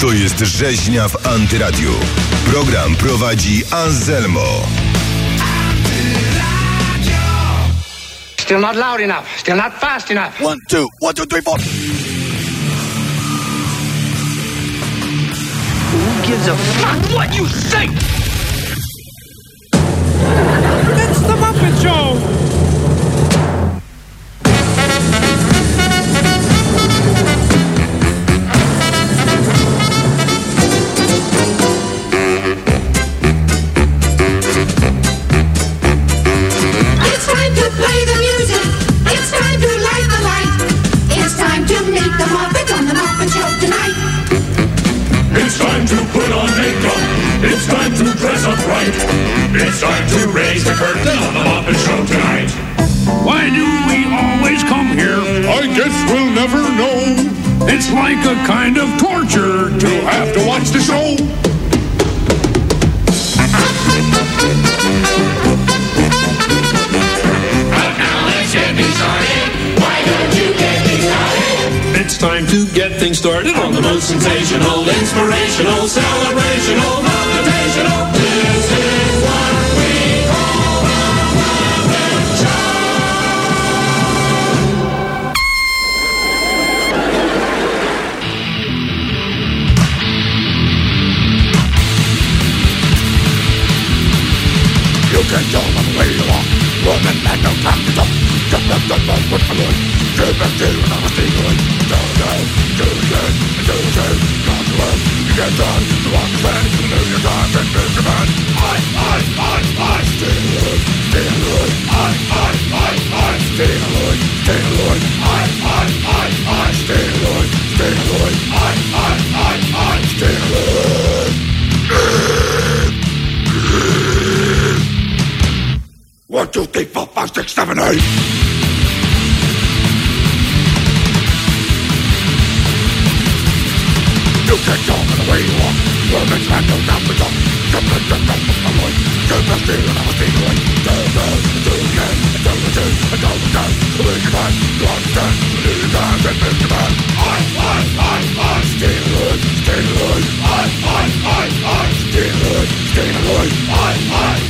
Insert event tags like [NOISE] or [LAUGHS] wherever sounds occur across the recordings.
To jest Rzeźnia w Antyradiu. Program prowadzi Anselmo. Still not loud enough. Still not fast enough. One, two, one, two, three, four. Who gives a fuck what you say? It's the Muppet Show! It's time to raise the curtain on the Muppet Show tonight. Why do we always come here? I guess we'll never know. It's like a kind of torture to Have to watch the show. But now let's get things started. Why don't you get things started? It's time to get things started on the most Sensational, inspirational, celebrational, motivational. You can go on the way you want. Woman, man, no time to talk. Just let the man put the Lord. Give back to you, and I'm a thing good. Do it, do it, do it, do it, do it. Not to work. You get done. You understand. You know your time and build your man. I, I, I, I. Stay alone, stay alone. I, I, I, I. Stay alone, stay alone. I, I, I, I. Stay alone, stay alone. I, I, I, I. Stay alone. One, two, three, four, five, six, seven, eight. You can talk in the way you want. Well, next man don't have to talk. Come on, come on, come on, boy. Come on, stay on our thing, boy. Do, do, do it again. Do it again. Do it again. Do it again. You understand? Do it again. Then make the man. I, I, I, I. Stay alone. Stay alone. I, I, I, I. Stay alone. Stay alone. I, I, I,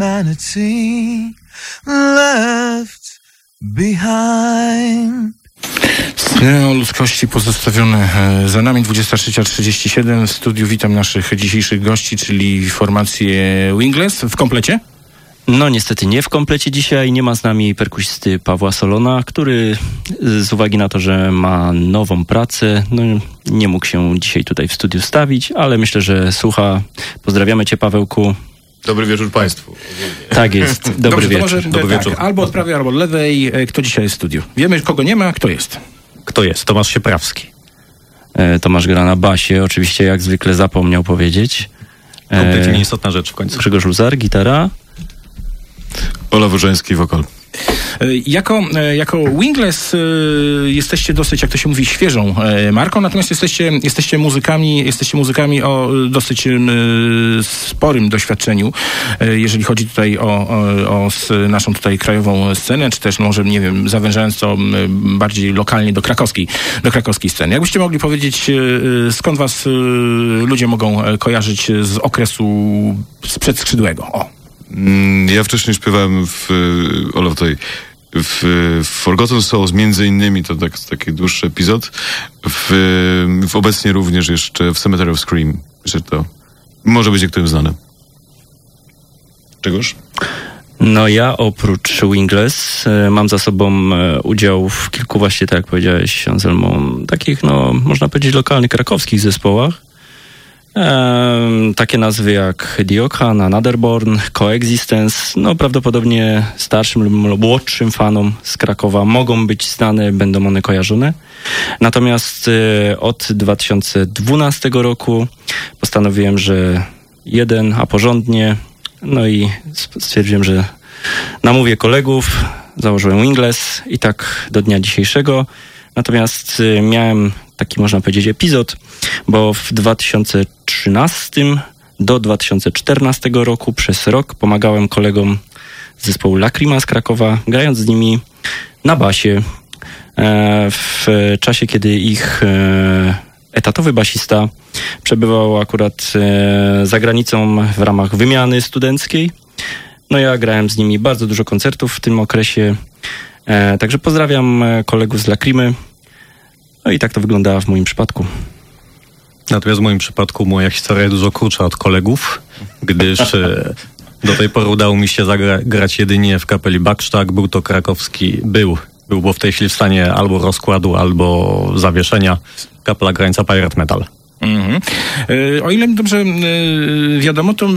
Humanity left behind. O ludzkości pozostawione e, za nami 23.37 w studiu witam naszych dzisiejszych gości, czyli formację Wingless w komplecie. No niestety nie w komplecie dzisiaj. Nie ma z nami perkusisty Pawła Solona, który y, z uwagi na to, że ma nową pracę, no, nie mógł się dzisiaj tutaj w studiu stawić, ale myślę, że słucha. Pozdrawiamy cię Pawełku. Dobry wieczór Państwu. Tak jest. Dobry Dobrze, to wieczór. może Dobry tak, wieczór. albo od prawej, albo od lewej. E, Kto dzisiaj jest w studiu? Wiemy, kogo nie ma, a kto jest. Kto jest? Tomasz Sieprawski. E, Tomasz gra na basie, oczywiście jak zwykle zapomniał powiedzieć. Kompletnie E, nieistotna rzecz w końcu. Grzegorz Luzar, gitara. Ola Wyrzański, wokal. E, Jako, e, jako Wingless e, jesteście dosyć, jak to się mówi, świeżą marką, natomiast jesteście, jesteście muzykami, jesteście muzykami o dosyć sporym doświadczeniu, jeżeli chodzi tutaj o, o, o naszą tutaj krajową scenę, czy też może, nie wiem, zawężając to bardziej lokalnie do krakowskiej, do krakowskiej sceny. Jakbyście mogli powiedzieć, skąd was ludzie mogą kojarzyć z okresu sprzed skrzydłego? O. Mm, Ja wcześniej śpiewałem w, y, Ola tutaj, w, w Forgotten Souls między innymi, to tak, taki dłuższy epizod, w, w obecnie również jeszcze w Cemetery of Scream, że to może być niektórym znane. Czegoż? No ja oprócz Wingless e, mam za sobą e, udział w kilku właśnie, tak jak powiedziałeś Anselmo, takich no można powiedzieć lokalnych krakowskich zespołach. Takie nazwy jak Diokan, Anotherborn, Coexistence, no prawdopodobnie starszym lub młodszym fanom z Krakowa mogą być znane, będą one kojarzone. Natomiast e, od 2012 roku postanowiłem, że jeden, a porządnie, no i stwierdziłem, że namówię kolegów, założyłem Wingless i tak do dnia dzisiejszego. Natomiast y, miałem taki, można powiedzieć, epizod, bo w 2013 do 2014 roku przez rok pomagałem kolegom z zespołu Lacrima z Krakowa, grając z nimi na basie. E, W czasie, kiedy ich e, etatowy basista przebywał akurat e, za granicą w ramach wymiany studenckiej. No ja grałem z nimi bardzo dużo koncertów w tym okresie. Także pozdrawiam kolegów z Lacrimy. No i tak to wygląda w moim przypadku. Natomiast w moim przypadku moja historia jest dużo krótsza od kolegów, gdyż e, do tej pory udało mi się zagra- grać jedynie w kapeli Backstack. Był to krakowski, był, był, bo w tej chwili w stanie albo rozkładu, albo zawieszenia. Kapela grająca Pirate Metal. Mhm. E, O ile mi dobrze e, wiadomo, to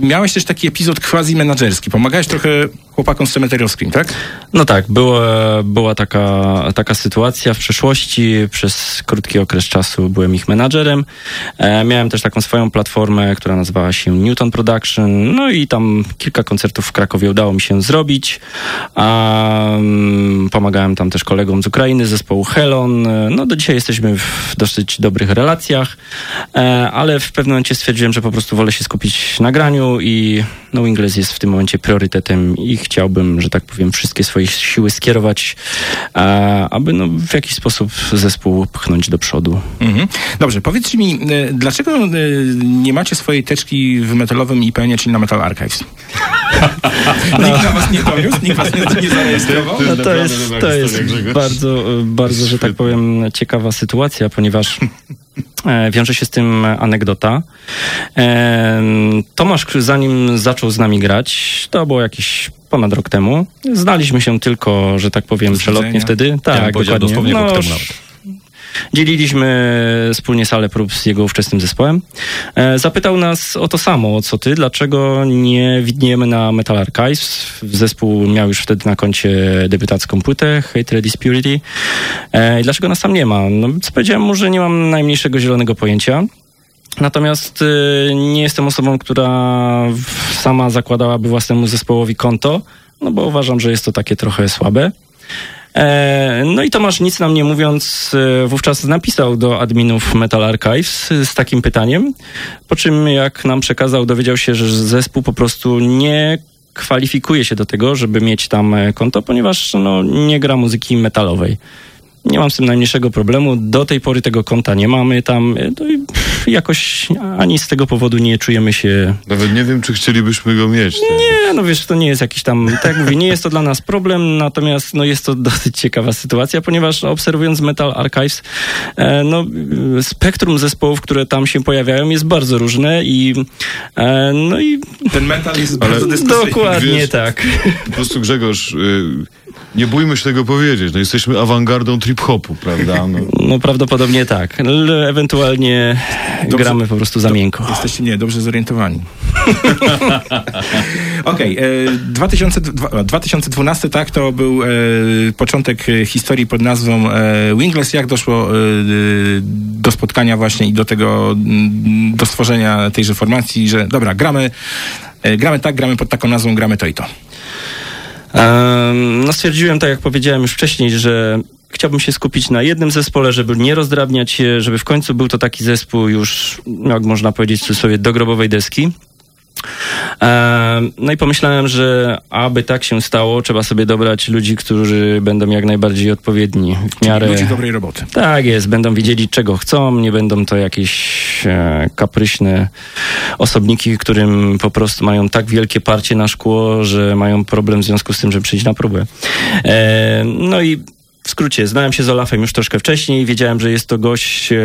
miałeś też taki epizod quasi-menadżerski. Pomagałeś trochę chłopakom z Scream, tak? No tak, była, była taka, taka sytuacja w przeszłości. Przez krótki okres czasu byłem ich menadżerem. E, miałem też taką swoją platformę, która nazywała się Newton Production. No i tam kilka koncertów w Krakowie udało mi się zrobić. Pomagałem tam też kolegom z Ukrainy, zespołu Helon. No do dzisiaj jesteśmy w dosyć dobrych relacjach, e, ale w pewnym momencie stwierdziłem, że po prostu wolę się skupić na graniu i no Wingless jest w tym momencie priorytetem i chciałbym, że tak powiem, wszystkie swoje siły skierować, e, aby no, w jakiś sposób zespół pchnąć do przodu. Mhm. Dobrze, powiedzcie mi, e, dlaczego nie macie swojej teczki w metalowym IPN-ie, czyli na Metal Archives? [LAUGHS] Nikt na was nie doniósł, nikt was nie, nie zarejestrował? No to jest, to jest bardzo, bardzo, że tak powiem, ciekawa sytuacja, ponieważ [LAUGHS] wiąże się z tym anegdota. E, Tomasz, zanim zaczął z nami grać, to było jakieś ponad rok temu. Znaliśmy się tylko, że tak powiem, przelotnie wtedy. Ja Tak, powiedział dokładnie. dosłownie rok temu już nawet. Dzieliliśmy wspólnie salę prób z jego ówczesnym zespołem. E, Zapytał nas o to samo, co ty, dlaczego nie widniejemy na Metal Archives. Zespół miał już wtedy na koncie debiutacką płytę, Hatred is Purity. E, dlaczego nas tam nie ma? No, co powiedziałem mu, że nie mam najmniejszego zielonego pojęcia. Natomiast y, nie jestem osobą, która sama zakładałaby własnemu zespołowi konto, no bo uważam, że jest to takie trochę słabe. E, No i Tomasz nic nam nie mówiąc, e, wówczas napisał do adminów Metal Archives z takim pytaniem, po czym jak nam przekazał, dowiedział się, że zespół po prostu nie kwalifikuje się do tego, żeby mieć tam e, konto, ponieważ no, nie gra muzyki metalowej. Nie mam z tym najmniejszego problemu. Do tej pory tego konta nie mamy tam. No i pff, jakoś ani z tego powodu nie czujemy się Nawet nie wiem, czy chcielibyśmy go mieć. tak? nie, no wiesz, to nie jest jakiś tam, tak jak mówię, nie jest to dla nas problem, natomiast no jest to [LAUGHS] dosyć ciekawa sytuacja, ponieważ obserwując Metal Archives, e, no spektrum zespołów, które tam się pojawiają jest bardzo różne i e, no i Ten mental jest Ale- bardzo dyskusyjny. dokładnie wiesz- tak. Po prostu Grzegorz, y, nie bójmy się tego powiedzieć. No, jesteśmy awangardą trip-hopu, prawda? No, No prawdopodobnie tak. L- ewentualnie Dobrze. gramy po prostu za miękko. Jesteście, nie, dobrze zorientowani. [LAUGHS] Okej, e, 2000 dwa- 2012, tak, to był e, początek e, historii pod nazwą e, Wingless. Jak doszło e, do spotkania właśnie i do tego, do stworzenia tejże formacji, że dobra, gramy, e, gramy tak, gramy pod taką nazwą, gramy to i to. No stwierdziłem, tak jak powiedziałem już wcześniej, że chciałbym się skupić na jednym zespole, żeby nie rozdrabniać się, żeby w końcu był to taki zespół już, jak można powiedzieć cudzysłowie, do grobowej deski. Em, No i pomyślałem, że aby tak się stało, trzeba sobie dobrać ludzi, którzy będą jak najbardziej odpowiedni w miarę... Ludzi dobrej roboty. Tak jest, będą wiedzieli czego chcą, nie będą to jakieś e, kapryśne osobniki, którym po prostu mają tak wielkie parcie na szkło, że mają problem w związku z tym, żeby przyjść na próbę. E, no i w skrócie, znałem się z Olafem już troszkę wcześniej, wiedziałem, że jest to gość, e,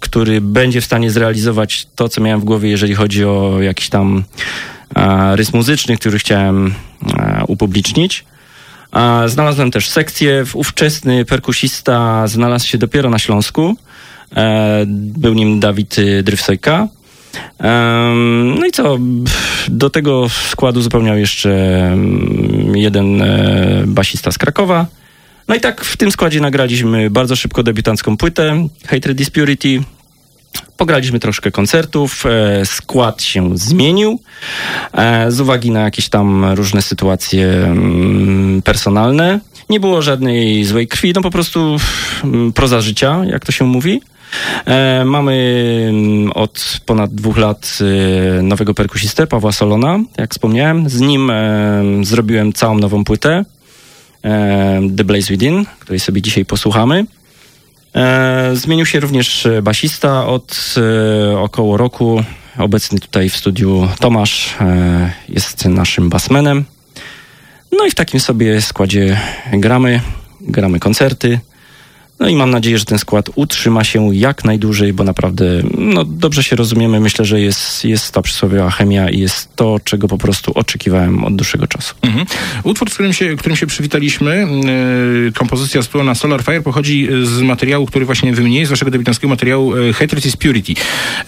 który będzie w stanie zrealizować to, co miałem w głowie, jeżeli chodzi o jakiś tam e, rys muzyczny, który chciałem e, upublicznić. Znalazłem też sekcję. Ówczesny perkusista znalazł się dopiero na Śląsku. E, Był nim Dawid y, Drywsojka. Em, No i co? Do tego składu zupełniał jeszcze mm, jeden e, basista z Krakowa. No i tak w tym składzie nagraliśmy bardzo szybko debiutancką płytę Hatred is Purity. Pograliśmy troszkę koncertów, e, skład się zmienił e, z uwagi na jakieś tam różne sytuacje mm, personalne. Nie było żadnej złej krwi, no po prostu mm, proza życia, jak to się mówi. E, mamy mm, od ponad dwóch lat nowego perkusistę, Pawła Solona, jak wspomniałem. Z nim zrobiłem całą nową płytę, The Blaze Within, której sobie dzisiaj posłuchamy. Zmienił się również e, basista od e, około roku. Obecny tutaj w studiu Tomasz e, jest naszym basmenem. No i w takim sobie składzie gramy, gramy koncerty. No i mam nadzieję, że ten skład utrzyma się jak najdłużej, bo naprawdę no, dobrze się rozumiemy. Myślę, że jest, jest ta przysłowiowa chemia i jest to, czego po prostu oczekiwałem od dłuższego czasu. Mhm. Utwór, z którym się, którym się przywitaliśmy, yy, kompozycja wspólna Solar Fire pochodzi z materiału, który właśnie wymieniłeś, z waszego debiutanckiego materiału yy, Hatred is Purity.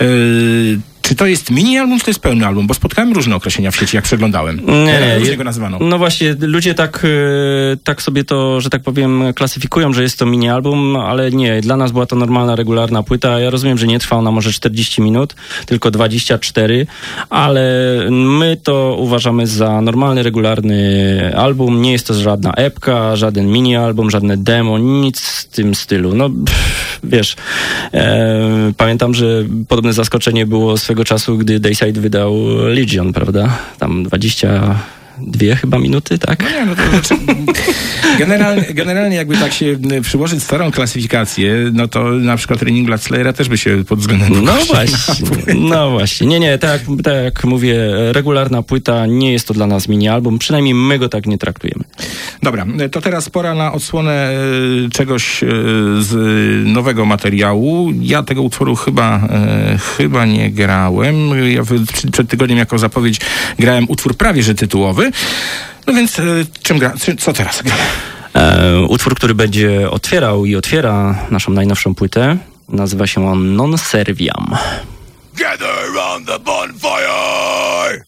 Yy, czy to jest mini album, czy to jest pełny album? Bo spotkałem różne określenia w sieci, jak przeglądałem. Nie, Różnie go nazywano. No właśnie, ludzie tak, e, tak sobie to, że tak powiem, klasyfikują, że jest to mini album, ale nie, dla nas była to normalna, regularna płyta. Ja rozumiem, że nie trwa ona może 40 minut, tylko 24, ale my to uważamy za normalny, regularny album. Nie jest to żadna epka, żaden mini album, żadne demo, nic w tym stylu. No, pff, wiesz, e, pamiętam, że podobne zaskoczenie było swego czasu, gdy Dayside wydał Legion, prawda? Tam 22 chyba minuty, tak? No nie, no to znaczy, [LAUGHS] generalnie, generalnie jakby tak się przyłożyć starą klasyfikację, no to na przykład Raining Blood Slayera też by się pod względem No właśnie, no właśnie. Nie, nie, tak, jak- tak jak mówię, regularna płyta, nie jest to dla nas mini album, przynajmniej my go tak nie traktujemy. Dobra, to teraz pora na odsłonę e, czegoś e, z nowego materiału. Ja tego utworu chyba, e, chyba nie grałem. Ja przed tygodniem jako zapowiedź grałem utwór prawie że tytułowy. No więc e, czym gra, co teraz gramy? E, utwór, który będzie otwierał i otwiera naszą najnowszą płytę, nazywa się on Non Serviam. Gather round the bonfire!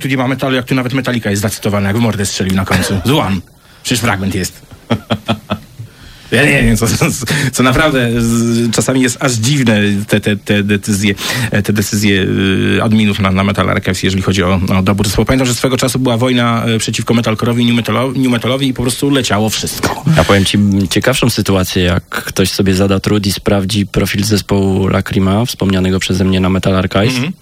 Tu nie ma metalu, jak tu nawet Metallica jest zacytowana, jak w mordę strzelił na końcu. Złam. Przecież fragment jest. [LAUGHS] Ja nie wiem, co, co, naprawdę czasami jest aż dziwne te, te, te decyzje, te decyzje y, adminów na, na Metal Archives, jeżeli chodzi o, o dobór zespołu. Pamiętam, że swego czasu była wojna y, przeciwko metalkorowi i new, metalo, new metalowi i po prostu leciało wszystko. Ja powiem ci ciekawszą sytuację, jak ktoś sobie zada trud i sprawdzi profil zespołu Lacrima, wspomnianego przeze mnie na Metal Archives, Mhm.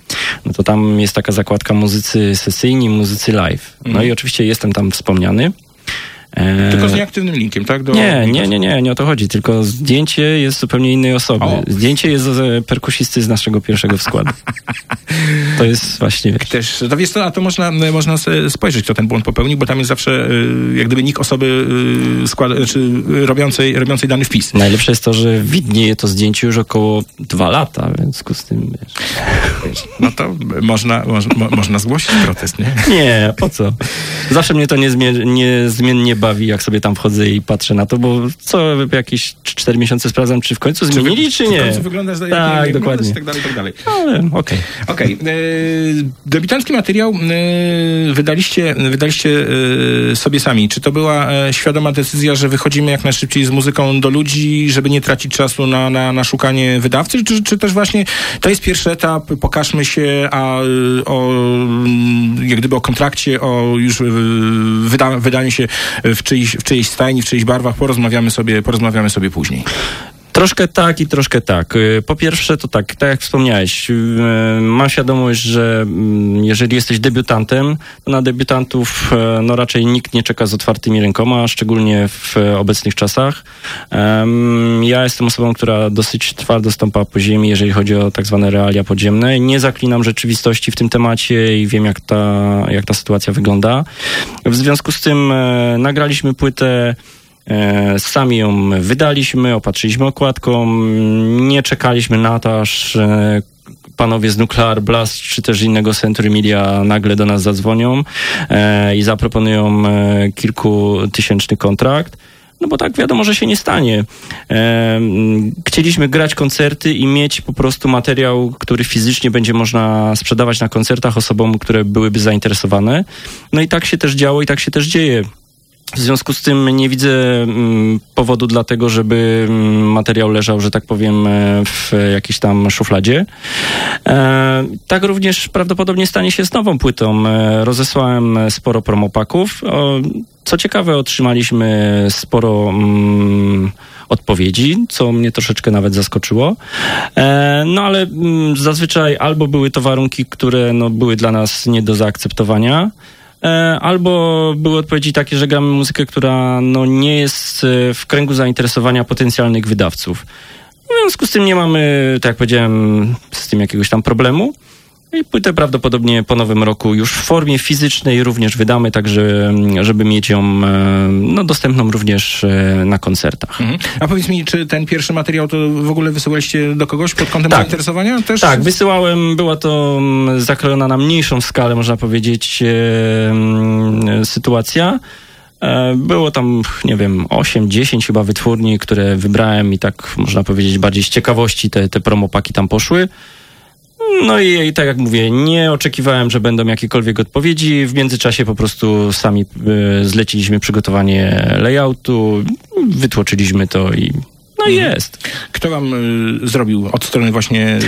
no to tam jest taka zakładka muzycy sesyjni, muzycy live. No Mhm. i oczywiście jestem tam wspomniany. E, Tylko z nieaktywnym linkiem, tak? Do, nie, nie, nie, nie, nie o to chodzi, tylko zdjęcie jest zupełnie innej osoby. O. Zdjęcie jest z perkusisty z naszego pierwszego składu. To jest właśnie, wiesz, Też, to wiesz co, a to można, można sobie spojrzeć, kto ten błąd popełnił, bo tam jest zawsze jak gdyby nick osoby skład, czy y, robiącej, robiącej dany wpis. Najlepsze jest to, że widnieje to zdjęcie już około dwa lata, w związku z tym, wiesz. No to można, można, mo- można zgłosić protest, nie? Nie, po co? Zawsze mnie to niezmie- niezmiennie bawi, jak sobie tam wchodzę i patrzę na to, bo co jakieś 4 miesiące sprawdzam, czy w końcu zmienili, czy, nie. W końcu wyglądasz, tak, jak dokładnie. i tak dalej, i tak dalej. Ale okej. Okej. e, Debiutancki materiał e, wydaliście, wydaliście e, sobie sami. Czy to była świadoma decyzja, że wychodzimy jak najszybciej z muzyką do ludzi, żeby nie tracić czasu na, na, na szukanie wydawcy? Czy, czy też właśnie to jest pierwszy etap, pokażmy się, a o, jak gdyby o kontrakcie, o już wyda, wydaniu się w czyjś, w czyjejś stajni, w czyichś barwach porozmawiamy sobie, porozmawiamy sobie później. Troszkę tak i troszkę tak. Y, Po pierwsze to tak, tak jak wspomniałeś, y, mam świadomość, że mm, jeżeli jesteś debiutantem, to na debiutantów e, no raczej nikt nie czeka z otwartymi rękoma, szczególnie w obecnych czasach. Ja jestem osobą, która dosyć twardo stąpa po ziemi, jeżeli chodzi o tak zwane realia podziemne. Nie zaklinam rzeczywistości w tym temacie i wiem, jak ta, jak ta sytuacja wygląda. W związku z tym e, nagraliśmy płytę Sami ją wydaliśmy, opatrzyliśmy okładką, nie czekaliśmy na to, aż e, panowie z Nuclear Blast czy też innego Century Media nagle do nas zadzwonią e, i zaproponują e, kilkutysięczny kontrakt. No bo tak wiadomo, że się nie stanie. E, Chcieliśmy grać koncerty i mieć po prostu materiał, który fizycznie będzie można sprzedawać na koncertach osobom, które byłyby zainteresowane. No i tak się też działo i tak się też dzieje. W związku z tym nie widzę mm, powodu dla tego, żeby mm, materiał leżał, że tak powiem, e, w jakiejś tam szufladzie. E, tak również prawdopodobnie stanie się z nową płytą. E, rozesłałem sporo promopaków. Co ciekawe, otrzymaliśmy sporo mm, odpowiedzi, co mnie troszeczkę nawet zaskoczyło. No ale zazwyczaj albo były to warunki, które no, były dla nas nie do zaakceptowania, Albo były odpowiedzi takie, że gramy muzykę, która no, nie jest e, w kręgu zainteresowania potencjalnych wydawców. W związku z tym nie mamy, tak jak powiedziałem, z tym jakiegoś tam problemu. I płytę prawdopodobnie po nowym roku już w formie fizycznej również wydamy, także żeby mieć ją e, no, dostępną również e, na koncertach. Mhm. A powiedz mi, czy ten pierwszy materiał to w ogóle wysyłaliście do kogoś pod kątem Tak. zainteresowania? Też Tak, wysyłałem, była to mm, zakrojona na mniejszą skalę, można powiedzieć, e, mm, sytuacja. Było tam, nie wiem, 8-10 chyba wytwórni, które wybrałem i tak, można powiedzieć, bardziej z ciekawości te, te promopaki tam poszły. No i, i tak jak mówię, nie oczekiwałem, że będą jakiekolwiek odpowiedzi. W międzyczasie po prostu sami e, zleciliśmy przygotowanie layoutu, wytłoczyliśmy to i no i jest. Kto wam y, zrobił od strony właśnie,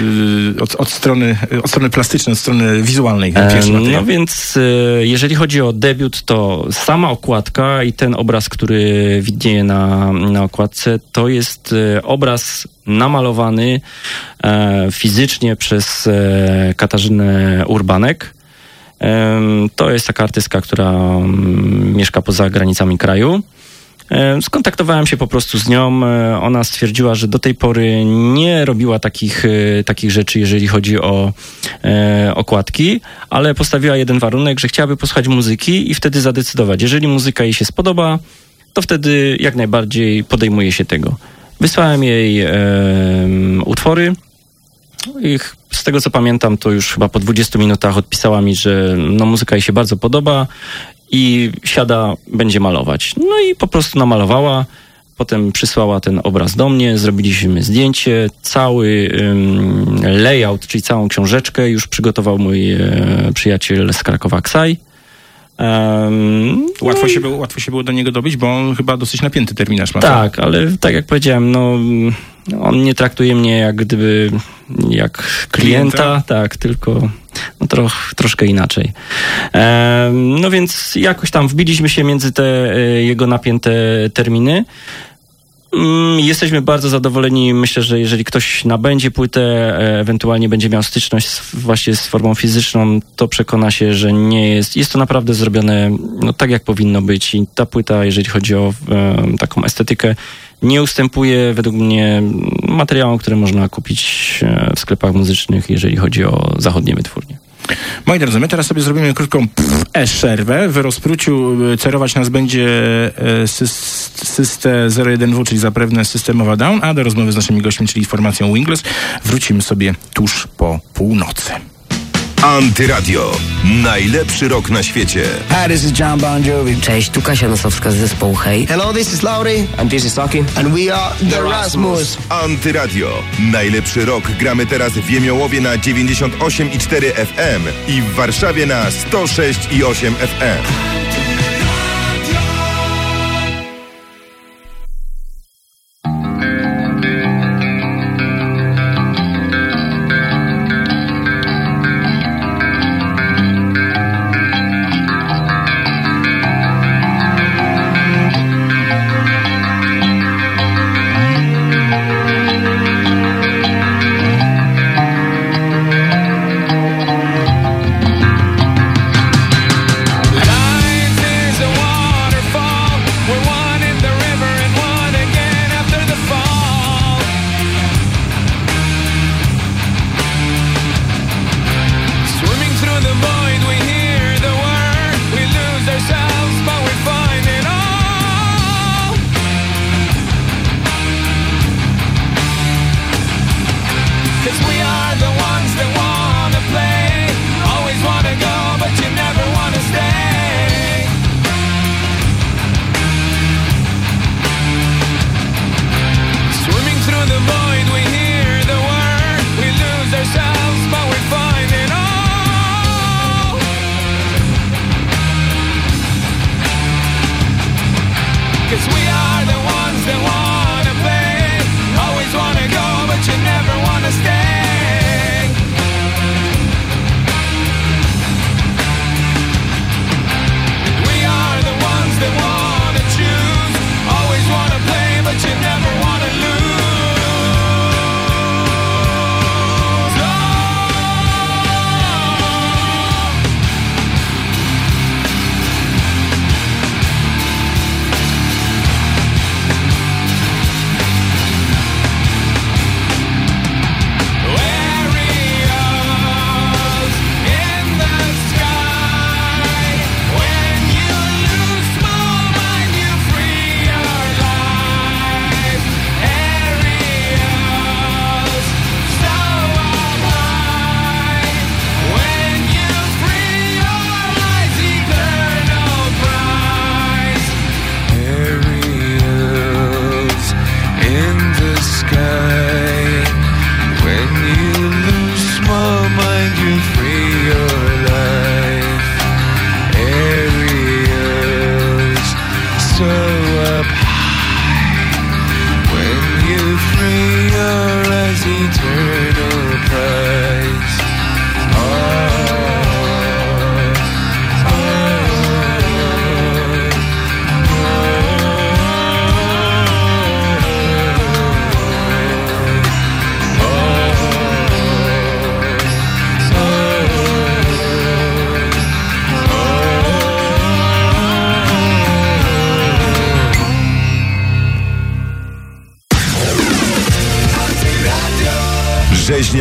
y, od, od, strony, y, od strony plastycznej, od strony wizualnej materiał? No więc e, jeżeli chodzi o debiut, to sama okładka i ten obraz, który widnieje na, na okładce, to jest e, obraz namalowany e, fizycznie przez e, Katarzynę Urbanek. To jest taka artystka, która mm, mieszka poza granicami kraju. E, Skontaktowałem się po prostu z nią. E, Ona stwierdziła, że do tej pory nie robiła takich, e, takich rzeczy, jeżeli chodzi o e, okładki, ale postawiła jeden warunek, że chciałaby posłuchać muzyki i wtedy zadecydować. Jeżeli muzyka jej się spodoba, to wtedy jak najbardziej podejmuje się tego. Wysłałem jej e, utwory. I ch- z tego co pamiętam, to już chyba po 20 minutach odpisała mi, że no, muzyka jej się bardzo podoba i siada, będzie malować. No i po prostu namalowała. potem przysłała ten obraz do mnie, zrobiliśmy zdjęcie, cały ym, layout, czyli całą książeczkę już przygotował mój e, przyjaciel z Krakowa Ksaj. Em, Łatwo się, było, łatwo się było do niego dobić, bo on chyba dosyć napięty terminarz ma. tak, ale tak jak powiedziałem, no on nie traktuje mnie jak gdyby jak klienta, Klienta? tak, tylko no, troch, troszkę inaczej. Em, no więc jakoś tam wbiliśmy się między te e, jego napięte terminy. Mm, Jesteśmy bardzo zadowoleni. Myślę, że jeżeli ktoś nabędzie płytę, e, ewentualnie będzie miał styczność właśnie z formą fizyczną, to przekona się, że nie jest. Jest to naprawdę zrobione no, tak, jak powinno być. I ta płyta, jeżeli chodzi o e, taką estetykę, nie ustępuje według mnie materiałom, które można kupić e, w sklepach muzycznych, jeżeli chodzi o zachodnie wytwórnie. Moi drodzy, my teraz sobie zrobimy krótką e-przerwę. W rozpruciu e, cerować nas będzie e, syst- Syste 01W, czyli zapewne systemowa down, a do rozmowy z naszymi gośćmi, czyli formacją Wingless, wrócimy sobie tuż po północy. Antyradio. Najlepszy rok na świecie. Hi, this is John Bon Jovi. Cześć, tu Kasia Nosowska z zespołu Hej. Hello, this is Laurie. And this is Saki. And we are The Rasmus. Antyradio. Najlepszy rok gramy teraz w Jemiołowie na 98,4 FM i w Warszawie na 106,8 FM.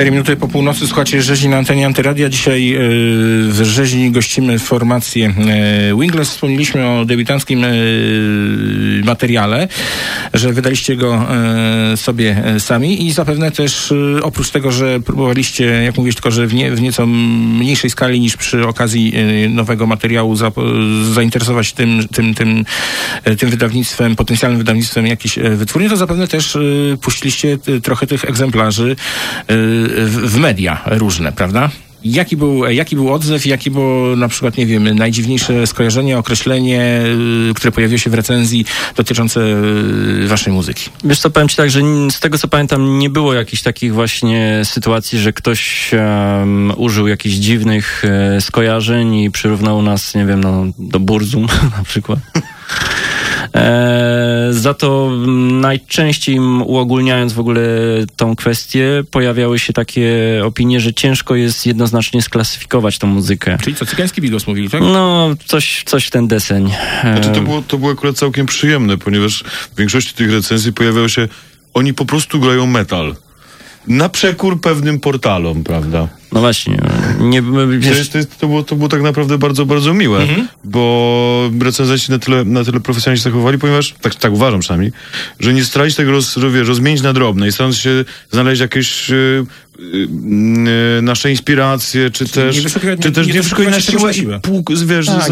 4 minuty po północy słuchacie rzezi na antenie Antyradia. Dzisiaj y, w rzeźni gościmy formację e, Wingless. Wspomnieliśmy o debiutanckim e, materiale, że wydaliście go e, sobie sami i zapewne też oprócz tego, że próbowaliście, jak mówisz, tylko że w, nie, w nieco mniejszej skali niż przy okazji nowego materiału za, zainteresować tym, tym, tym, tym wydawnictwem, potencjalnym wydawnictwem jakiejś e, wytwórni, to zapewne też puściliście trochę tych egzemplarzy w media różne, prawda? Jaki był, jaki był odzew, jakie było na przykład, nie wiem, najdziwniejsze skojarzenie, określenie, y, które pojawiło się w recenzji dotyczące y, waszej muzyki? Wiesz co, powiem ci tak, że z tego co pamiętam nie było jakichś takich właśnie sytuacji, że ktoś em, użył jakichś dziwnych e, skojarzeń i przyrównał nas, nie wiem, no, do Burzum [LAUGHS] na przykład. E, za to najczęściej uogólniając w ogóle tą kwestię, pojawiały się takie opinie, że ciężko jest jednoznacznie sklasyfikować tą muzykę. Czyli co, cygański bigos mówili, tak? No, coś, coś w ten deseń. E, Znaczy to było, to było akurat całkiem przyjemne, ponieważ w większości tych recenzji pojawiało się, oni po prostu grają metal. Na przekór pewnym portalom, prawda? No właśnie. Nie, To, jest, to, jest, to, było, to było tak naprawdę bardzo, bardzo miłe, bo recenzenci na tyle, na tyle profesjonalnie się zachowali, ponieważ, tak, tak uważam przynajmniej, że nie starali się tego roz, wiesz, rozmienić na drobne i starając się znaleźć jakieś y, nasze inspiracje, czy też, nie wyszukiwać- czy też nie nie wyszukiwać na siłę siłę. i pół, wiesz, Tak, nas.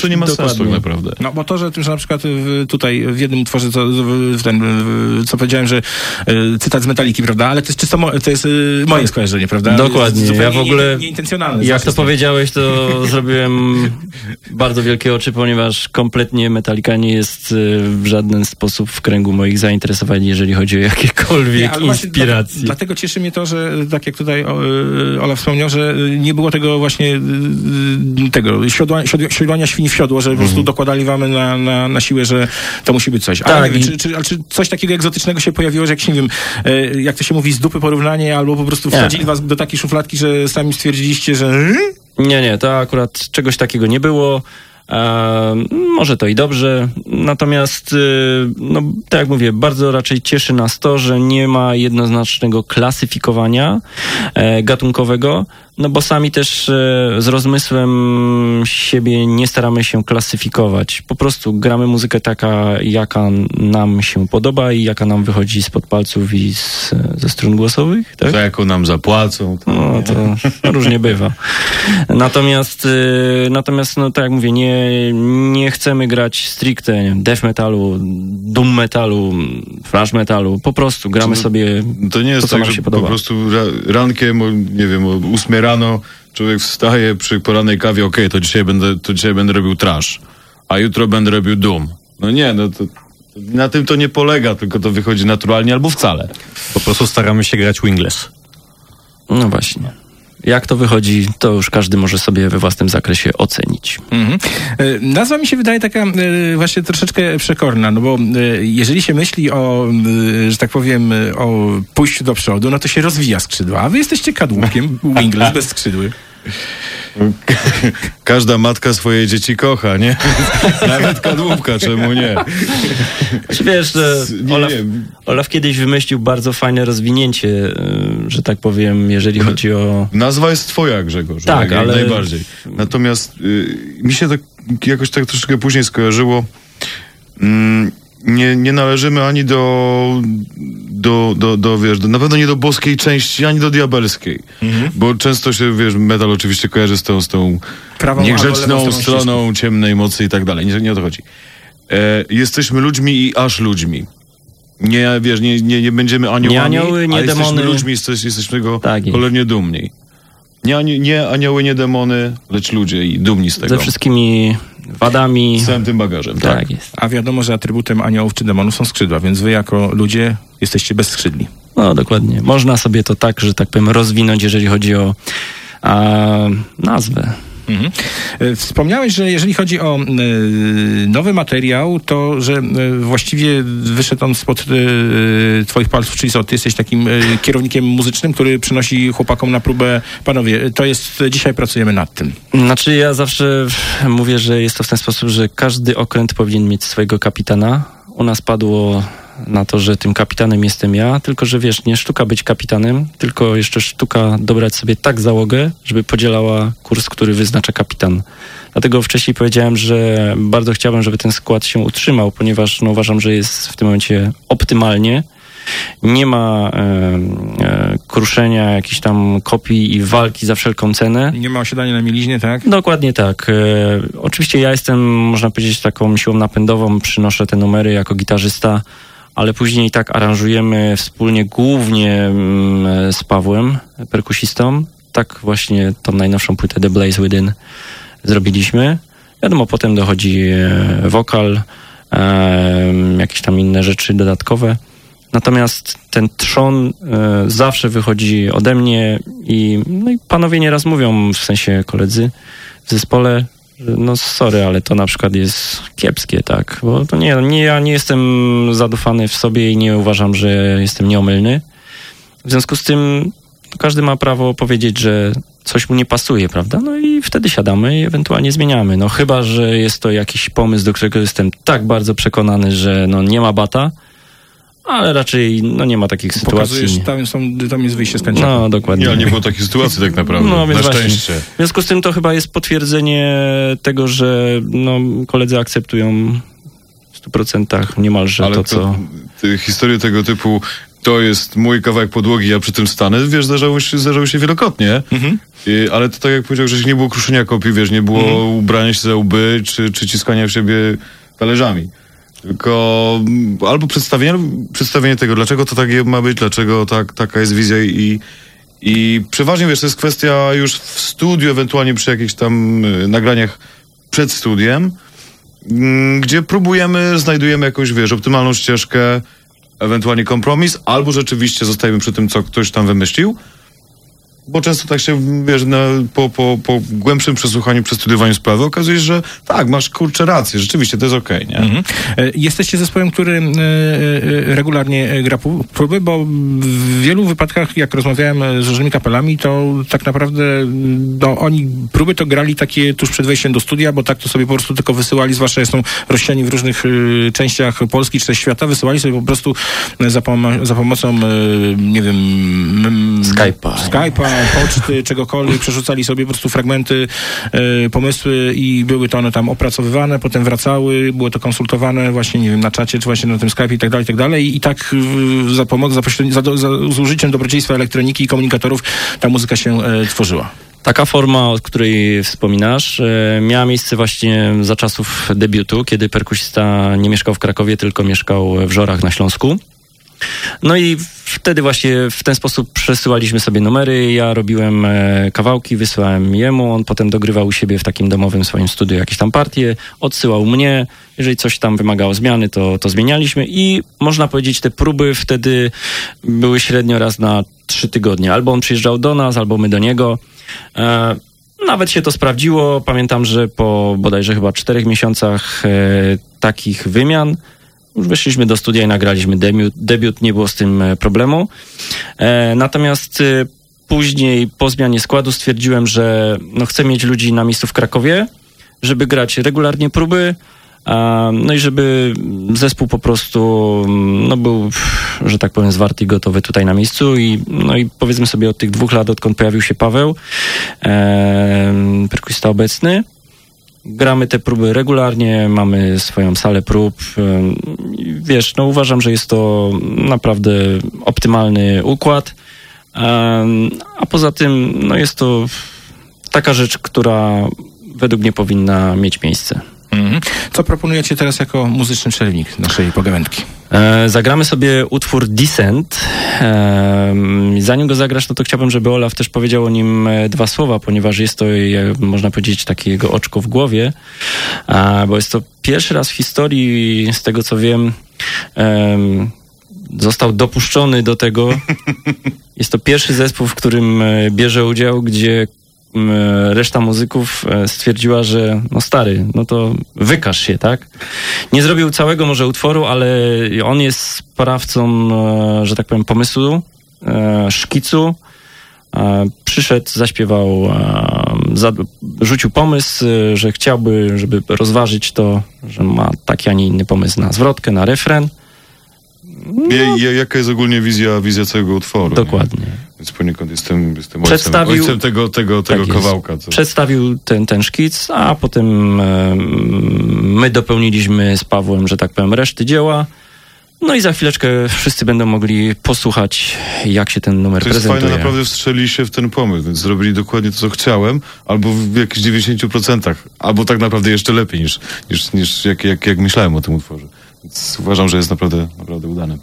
To nie ma sensu tak naprawdę. No bo to, że, że na przykład w, tutaj w jednym utworze, co, w ten, w, co powiedziałem, że e, cytat z Metaliki, prawda? Ale to jest czysto mo, to jest e, moje skojarzenie, prawda? Dokładnie. Zupełnie Ja w ogóle, nie, nieintencjonalne. jak to powiedziałeś, to [LAUGHS] zrobiłem bardzo wielkie oczy, ponieważ kompletnie Metallica nie jest y, w żaden sposób w kręgu moich zainteresowań, jeżeli chodzi o jakiekolwiek Nie, inspiracje. Dla, dlatego cieszy mnie to, że tak jak tutaj y, Olaf wspomniał, że y, nie było tego właśnie y, tego siodła, siodła, siodłania świni w siodło, że po prostu dokładali wamy na, na, na siłę, że to musi być coś. Ale Tak, wiem, i- czy, czy, czy coś takiego egzotycznego się pojawiło, że jakieś, nie wiem, jak to się mówi, z dupy porównanie, albo po prostu wsadzili was do takiej szufladki, że sami stwierdziliście, że? Nie, nie, to akurat czegoś takiego nie było. Może to i dobrze, natomiast, y, no, tak jak mówię, bardzo raczej cieszy nas to, że nie ma jednoznacznego klasyfikowania e, gatunkowego, no bo sami też e, z rozmysłem siebie nie staramy się klasyfikować. Po prostu gramy muzykę taka, jaka nam się podoba i jaka nam wychodzi spod palców i z, ze strun głosowych. Tak? Za jaką nam zapłacą. To... No, to [LAUGHS] różnie bywa. Natomiast, y, natomiast no, tak jak mówię, nie, nie chcemy grać stricte nie death metalu, doom metalu, thrash metalu. Po prostu gramy Czy- sobie To nie jest to, co tak, nam się po podoba. prostu ra rankiem, nie wiem, o 8 rano człowiek wstaje przy porannej kawie, okej, to dzisiaj będę, to dzisiaj będę robił trash, a jutro będę robił dum. No nie, no to, to na tym to nie polega, tylko to wychodzi naturalnie albo wcale. Po prostu staramy się grać wingless. No właśnie. Jak to wychodzi, to już każdy może sobie we własnym zakresie ocenić. Mhm. E, Nazwa mi się wydaje taka e, właśnie troszeczkę przekorna, no bo e, jeżeli się myśli o, że tak powiem, o pójściu do przodu, no to się rozwija skrzydła, a wy jesteście kadłubkiem, wingless bez skrzydły. Każda matka swoje dzieci kocha, nie? [LAUGHS] Nawet kadłubka, czemu nie? Wiesz, Nie, Olaf. Olaf kiedyś wymyślił bardzo fajne rozwinięcie, y, że tak powiem, jeżeli chodzi o... Nazwa jest twoja, Grzegorz. Tak, ale- najbardziej. Natomiast y, mi się tak jakoś tak troszeczkę później skojarzyło. Mm, nie, nie należymy ani do, do, do, do, wiesz, do, na pewno nie do boskiej części, ani do diabelskiej. Bo często się, wiesz, metal oczywiście kojarzy z tą, z tą Prawą niegrzeczną stroną ciemnej mocy i tak dalej. Nie, nie o to chodzi. E, jesteśmy ludźmi i aż ludźmi. Nie, wiesz, nie, nie, nie będziemy aniołami, Nie anioły, nie a jesteśmy demony. ludźmi, jesteś, jesteśmy go Tak cholernie dumni. Nie, nie anioły, nie demony, lecz ludzie i dumni z tego. Ze wszystkimi wadami. Z całym tym bagażem, tak. Tak jest. A wiadomo, że atrybutem aniołów czy demonów są skrzydła, więc wy jako ludzie jesteście bezskrzydli. No dokładnie. Można sobie to tak, że tak powiem, rozwinąć, jeżeli chodzi o a, nazwę. Mhm. E, Wspomniałeś, że jeżeli chodzi o e, nowy materiał, to że e, właściwie wyszedł on spod twoich palców, czyli co, ty jesteś takim kierownikiem muzycznym, który przynosi chłopakom na próbę, panowie, to jest, dzisiaj pracujemy nad tym. Znaczy ja zawsze mówię, że jest to w ten sposób, że każdy okręt powinien mieć swojego kapitana. U nas padło na to, że tym kapitanem jestem ja, tylko że wiesz, nie sztuka być kapitanem, tylko jeszcze sztuka dobrać sobie tak załogę, żeby podzielała kurs, który wyznacza kapitan. Dlatego wcześniej powiedziałem, że bardzo chciałbym, żeby ten skład się utrzymał, ponieważ no, uważam, że jest w tym momencie optymalnie. Nie ma e, e, kruszenia jakichś tam kopii i walki za wszelką cenę. Nie ma osiadania na mieliźnie, tak? Dokładnie tak. E, oczywiście ja jestem, można powiedzieć, taką siłą napędową, przynoszę te numery jako gitarzysta, ale później tak aranżujemy wspólnie głównie mm, z Pawłem, perkusistą tak właśnie tą najnowszą płytę The Blaze Within zrobiliśmy. Wiadomo, potem dochodzi e, wokal, e, jakieś tam inne rzeczy dodatkowe. Natomiast ten trzon e, zawsze wychodzi ode mnie i, no i panowie nieraz mówią, w sensie koledzy w zespole, no sorry, ale to na przykład jest kiepskie, tak? Bo to nie, nie ja nie jestem zadufany w sobie i nie uważam, że jestem nieomylny. W związku z tym każdy ma prawo powiedzieć, że coś mu nie pasuje, prawda? No i wtedy siadamy i ewentualnie zmieniamy. No chyba, że jest to jakiś pomysł, do którego jestem tak bardzo przekonany, że no nie ma bata, ale raczej no nie ma takich sytuacji. tam, są, tam jest wyjście z kanciaka. No, dokładnie. Nie, ale nie było takiej sytuacji tak naprawdę. No, więc Na właśnie. szczęście. W związku z tym to chyba jest potwierdzenie tego, że no, koledzy akceptują w 100% niemalże Ale to, co... te historie tego typu, to jest mój kawałek podłogi, ja przy tym stanę, wiesz, zdarzało się, zdarzało się wielokrotnie. I, ale to tak jak powiedział, że nie było kruszenia kopii, wiesz, nie było ubrania się za łby, czy, czy ciskania w siebie talerzami. Tylko mm, albo przedstawienie, przedstawienie tego, dlaczego to takie ma być, dlaczego tak, taka jest wizja i, i przeważnie, wiesz, to jest kwestia już w studiu, ewentualnie przy jakichś tam y, nagraniach przed studiem, mm, gdzie próbujemy, znajdujemy jakąś, wiesz, optymalną ścieżkę, ewentualnie kompromis, albo rzeczywiście zostajemy przy tym, co ktoś tam wymyślił. Bo często tak się, wiesz, na, po, po, po głębszym przesłuchaniu, przestudiowaniu sprawy okazuje się, że tak, masz kurczę rację, rzeczywiście to jest okej, nie? Mhm. E, Jesteście zespołem, który e, e, regularnie gra próby, bo w wielu wypadkach, jak rozmawiałem z różnymi kapelami, to tak naprawdę mm, no, oni próby to grali takie tuż przed wejściem do studia, bo tak to sobie po prostu tylko wysyłali, zwłaszcza są rozsiani w różnych częściach Polski czy też świata, wysyłali sobie po prostu za, pomo- za pomocą, nie wiem, Skype'a. Skype'a, poczty, czegokolwiek, przerzucali sobie po prostu fragmenty, e, pomysły i były to one tam opracowywane, potem wracały, było to konsultowane właśnie, nie wiem, na czacie, czy właśnie na tym Skype i tak dalej, i tak dalej. I tak za pomocą, za, za, za z użyciem dobrodziejstwa elektroniki i komunikatorów ta muzyka się e, tworzyła. Taka forma, o której wspominasz, e, miała miejsce właśnie za czasów debiutu, kiedy perkusista nie mieszkał w Krakowie, tylko mieszkał w Żorach na Śląsku. No i wtedy właśnie w ten sposób przesyłaliśmy sobie numery. Ja robiłem e, kawałki, wysyłałem jemu, on potem dogrywał u siebie w takim domowym swoim studiu jakieś tam partie, odsyłał mnie. Jeżeli coś tam wymagało zmiany, to, to zmienialiśmy i można powiedzieć, te próby wtedy były średnio raz na trzy tygodnie. Albo on przyjeżdżał do nas, albo my do niego. E, nawet się to sprawdziło. Pamiętam, że po bodajże chyba czterech miesiącach e, takich wymian już weszliśmy do studia i nagraliśmy debiut. Debiut nie było z tym e, problemu. E, natomiast e, później po zmianie składu stwierdziłem, że no, chcę mieć ludzi na miejscu w Krakowie, żeby grać regularnie próby. a, No i żeby zespół po prostu mm, no, był, że tak powiem, zwarty i gotowy tutaj na miejscu. I, no i powiedzmy sobie od tych dwóch lat, odkąd pojawił się Paweł, e, perkusista obecny, gramy te próby regularnie, mamy swoją salę prób. Wiesz, no uważam, że jest to naprawdę optymalny układ. A poza tym, no jest to taka rzecz, która według mnie powinna mieć miejsce. Mhm. Co proponujecie teraz jako muzyczny przerywnik naszej pogawędki? E, zagramy sobie utwór Descent. E, zanim go zagrasz, no to chciałbym, żeby Olaf też powiedział o nim e, dwa słowa, ponieważ jest to, można powiedzieć, takie jego oczko w głowie, bo jest to pierwszy raz w historii, z tego co wiem, em, został dopuszczony do tego. [LAUGHS] Jest to pierwszy zespół, w którym bierze udział, gdzie reszta muzyków e, stwierdziła, że no stary, no to wykaż się, tak? Nie zrobił całego może utworu, ale on jest sprawcą, e, że tak powiem, pomysłu, e, szkicu. Przyszedł, zaśpiewał, za- rzucił pomysł, że chciałby, żeby rozważyć to, że ma taki, a nie inny pomysł na zwrotkę, na refren. Je, jaka jest ogólnie wizja, wizja całego utworu? Dokładnie. Nie? Więc poniekąd jestem, jestem ojcem, Przedstawił- ojcem tego, tego, tego Tak kawałka. Co... Przedstawił ten, ten szkic, a potem e, my dopełniliśmy z Pawłem, że tak powiem, reszty dzieła. No i za chwileczkę wszyscy będą mogli posłuchać, jak się ten numer To jest prezentuje. fajne, naprawdę wstrzeli się w ten pomysł, więc zrobili dokładnie to, co chciałem, albo w jakichś 90%, albo tak naprawdę jeszcze lepiej niż, niż, niż jak, jak, jak myślałem o tym utworze. Więc uważam, że jest naprawdę, naprawdę udany.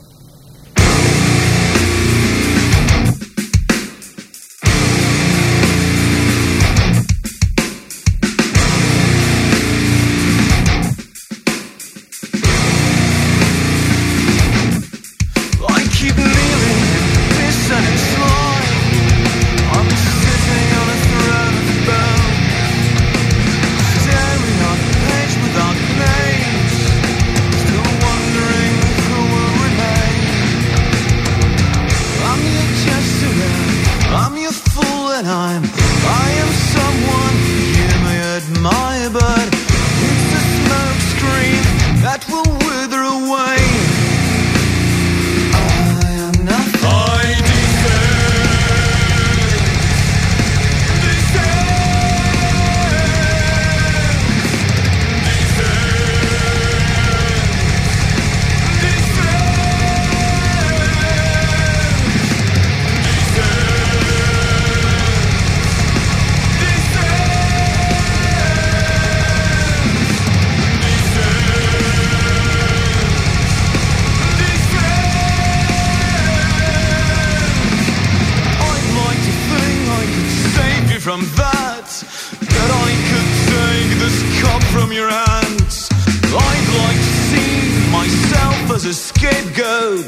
off as a scapegoat.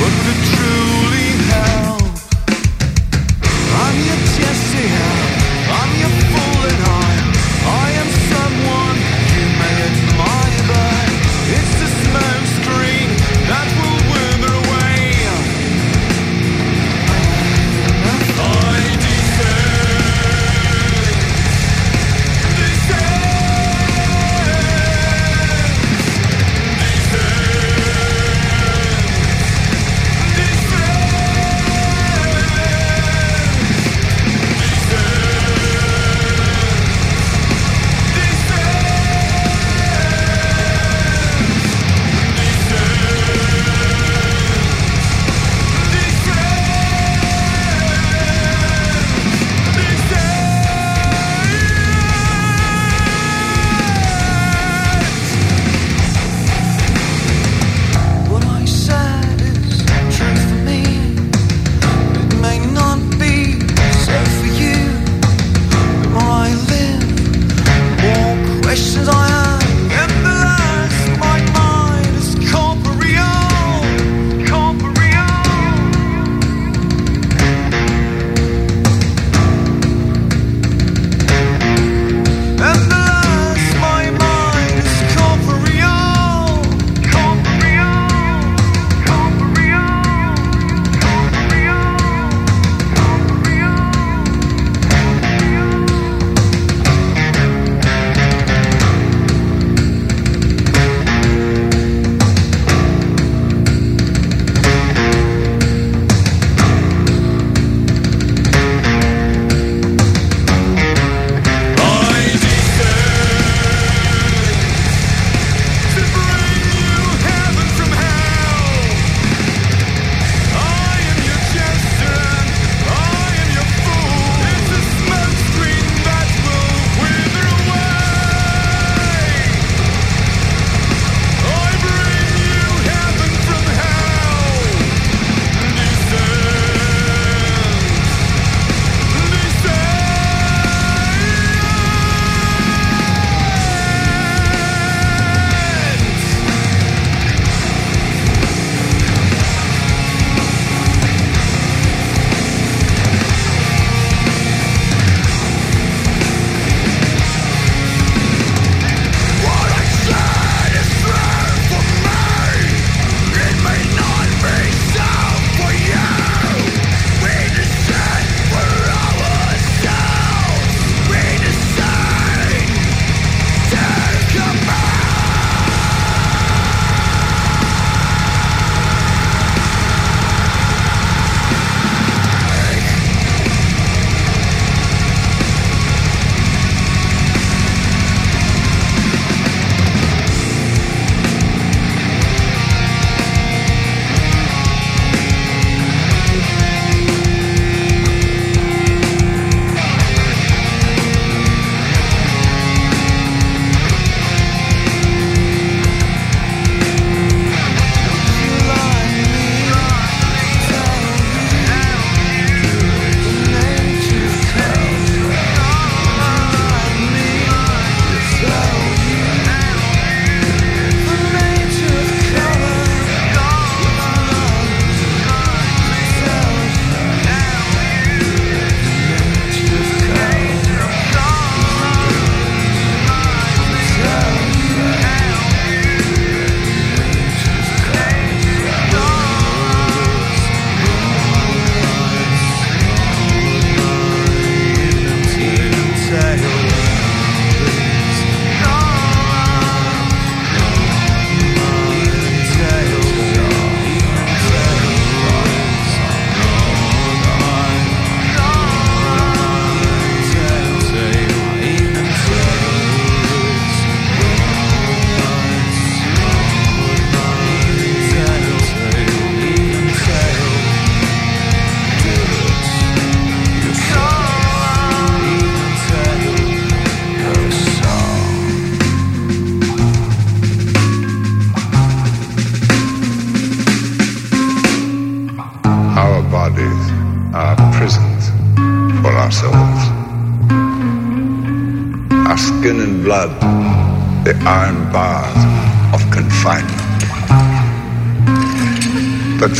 But would truly help? I'm your Jesse, I'm your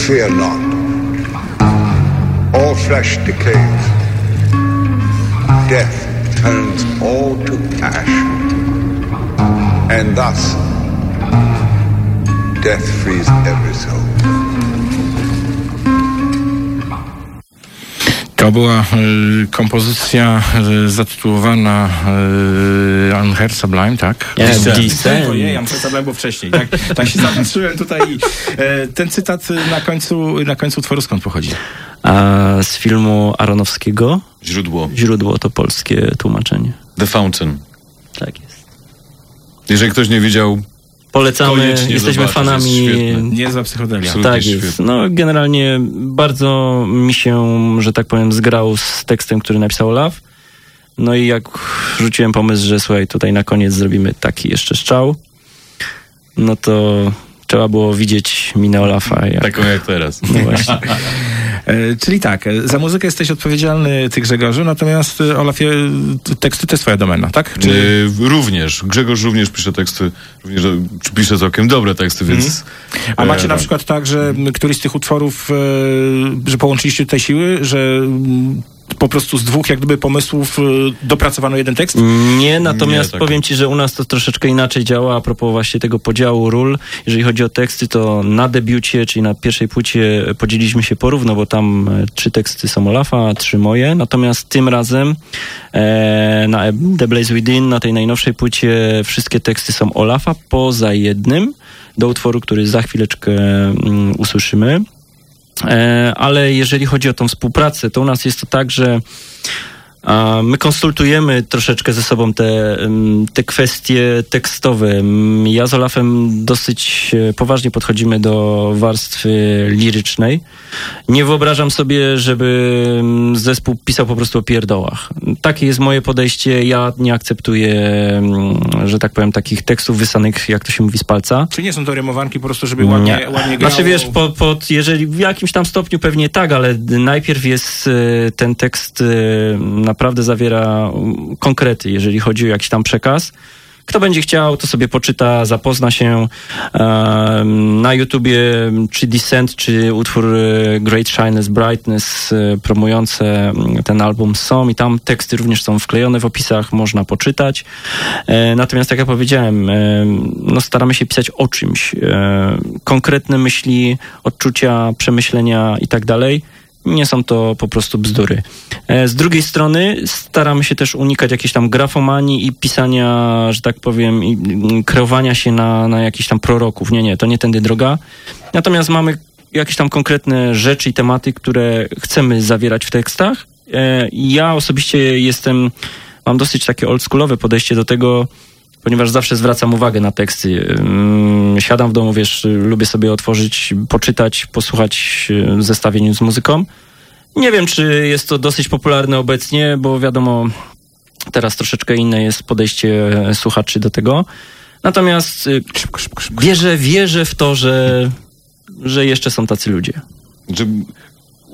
fear not. All flesh decays. Death turns all to ash. And thus, death frees every soul. To była y, kompozycja y, zatytułowana y, Unheard Sublime, tak? Nie. Descent. Ojej, Unheard Sublime było wcześniej. Tak, tak się zapatrzyłem tutaj. i, E, ten cytat y, na końcu, na końcu utworu skąd pochodzi? A z filmu Aronowskiego Źródło. źródło to polskie tłumaczenie. The Fountain. Tak jest. Jeżeli ktoś nie widział, Polecamy, Koniecznie jesteśmy fanami. Niezła psychodelia. Absolutnie Tak jest. świetne. No generalnie bardzo mi się, że tak powiem, zgrał z tekstem, który napisał Olaf. No i jak rzuciłem pomysł, że słuchaj, tutaj na koniec zrobimy taki jeszcze strzał, no to trzeba było widzieć minę Olafa. Jak... taką jak teraz. No właśnie. [LAUGHS] E, czyli tak, e, za muzykę jesteś odpowiedzialny, ty Grzegorzu, natomiast e, Olafie, teksty to jest twoja domena, tak? Czy... Yy, również. Grzegorz również pisze teksty, również pisze całkiem dobre teksty, więc... A macie na tak. przykład tak, że któryś z tych utworów, że połączyliście tutaj siły, że po prostu z dwóch jak gdyby pomysłów e, dopracowano jeden tekst? Nie, natomiast Nie, tak. powiem ci, że u nas to troszeczkę inaczej działa a propos właśnie tego podziału ról. Jeżeli chodzi o teksty, to na debiucie, czyli na pierwszej płycie podzieliliśmy się porówno, bo tam e, trzy teksty są Olafa, trzy moje. Natomiast tym razem e, na The Blaze Within, na tej najnowszej płycie wszystkie teksty są Olafa, poza jednym do utworu, który za chwileczkę mm, usłyszymy. E, ale jeżeli chodzi o tą współpracę, to u nas jest to tak, że my konsultujemy troszeczkę ze sobą te, te kwestie tekstowe. Mm, Ja z Olafem dosyć e, poważnie podchodzimy do warstwy lirycznej. Nie wyobrażam sobie, żeby zespół pisał po prostu o pierdołach. Takie jest moje podejście. Ja nie akceptuję, że tak powiem, takich tekstów wysanych, jak to się mówi, z palca. Czy nie są to rymowanki po prostu, żeby ładnie, Nie. ładnie grało? Znaczy wiesz, pod, pod, jeżeli w jakimś tam stopniu pewnie tak, ale najpierw jest e, ten tekst e, naprawdę zawiera mm, konkrety, jeżeli chodzi o jakiś tam przekaz. Kto będzie chciał, to sobie poczyta, zapozna się na YouTubie, czy Descent, czy utwór e, Great Shyness, Brightness, e, promujące ten album są i tam teksty również są wklejone w opisach, można poczytać. E, natomiast tak jak powiedziałem, no staramy się pisać o czymś. Konkretne myśli, odczucia, przemyślenia i tak dalej. Nie są to po prostu bzdury. E, Z drugiej strony staramy się też unikać jakiejś tam grafomanii i pisania, że tak powiem, i mm, kreowania się na, na jakichś tam proroków. Nie, nie, to nie tędy droga. Natomiast mamy jakieś tam konkretne rzeczy i tematy, które chcemy zawierać w tekstach. E, Ja osobiście jestem, mam dosyć takie oldschoolowe podejście do tego, ponieważ zawsze zwracam uwagę na teksty. Ym, Siadam w domu, wiesz, lubię sobie otworzyć, poczytać, posłuchać y, zestawień z muzyką. Nie wiem, czy jest to dosyć popularne obecnie, bo wiadomo, teraz troszeczkę inne jest podejście e, słuchaczy do tego. Natomiast y, wierzę, wierzę w to, że, że jeszcze są tacy ludzie. Znaczy,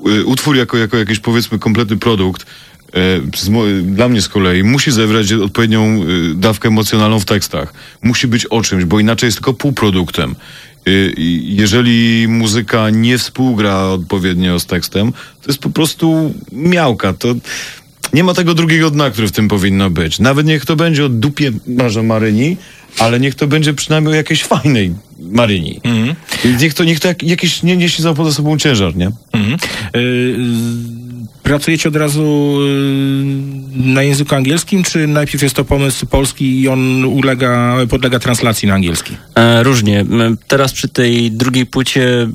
y, utwór jako, jako jakiś powiedzmy kompletny produkt e, dla mnie z kolei musi zawierać odpowiednią y, dawkę emocjonalną w tekstach. Musi być o czymś, bo inaczej jest tylko półproduktem. I jeżeli muzyka nie współgra odpowiednio z tekstem, to jest po prostu miałka. To nie ma tego drugiego dna, który w tym powinno być. Nawet niech to będzie o dupie marze Maryni, ale niech to będzie przynajmniej o jakiejś fajnej Maryni. Niech to, niech to jak, jakiś nie niesie za sobą ciężar, nie? Mhm. Y, Pracujecie od razu y, na języku angielskim, czy najpierw jest to pomysł polski i on ulega, podlega translacji na angielski? E, różnie. Teraz przy tej drugiej płycie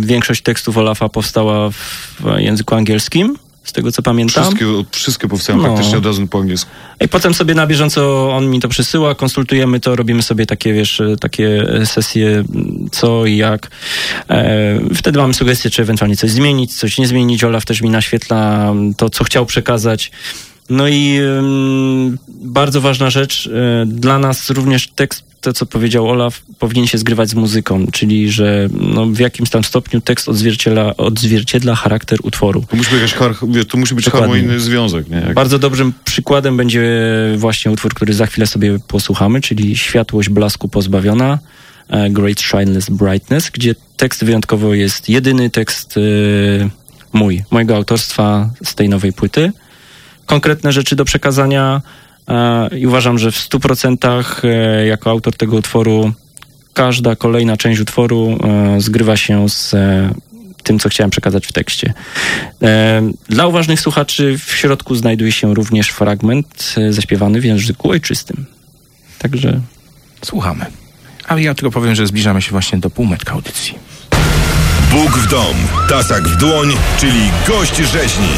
większość tekstów Olafa powstała w języku angielskim, z tego co pamiętam. Wszystkie, wszystkie powstają No. praktycznie od razu po angielsku. I potem sobie na bieżąco on mi to przysyła, konsultujemy to, robimy sobie takie, wiesz, takie sesje, m, co i jak. E, wtedy mamy sugestie, czy ewentualnie coś zmienić, coś nie zmienić. Olaf też mi naświetla to, co chciał przekazać. No i em, bardzo ważna rzecz, e, dla nas również tekst to, co powiedział Olaf, powinien się zgrywać z muzyką, czyli że no, w jakimś tam stopniu tekst odzwierciedla, odzwierciedla charakter utworu. Tu musi być, tu musi być harmonijny związek, nie? Jak... Bardzo dobrym przykładem będzie właśnie utwór, który za chwilę sobie posłuchamy, czyli Światłość blasku pozbawiona, e, Great Shineless Brightness, gdzie tekst wyjątkowo jest jedyny tekst e, mój, mojego autorstwa z tej nowej płyty. Konkretne rzeczy do przekazania i uważam, że w 100% e, jako autor tego utworu każda kolejna część utworu e, zgrywa się z e, tym, co chciałem przekazać w tekście. E, Dla uważnych słuchaczy w środku znajduje się również fragment e, zaśpiewany w języku ojczystym. Także Słuchamy. Ale ja tylko powiem, że zbliżamy się właśnie do półmetka audycji. Bóg w dom, tasak w dłoń, czyli gość rzeźni.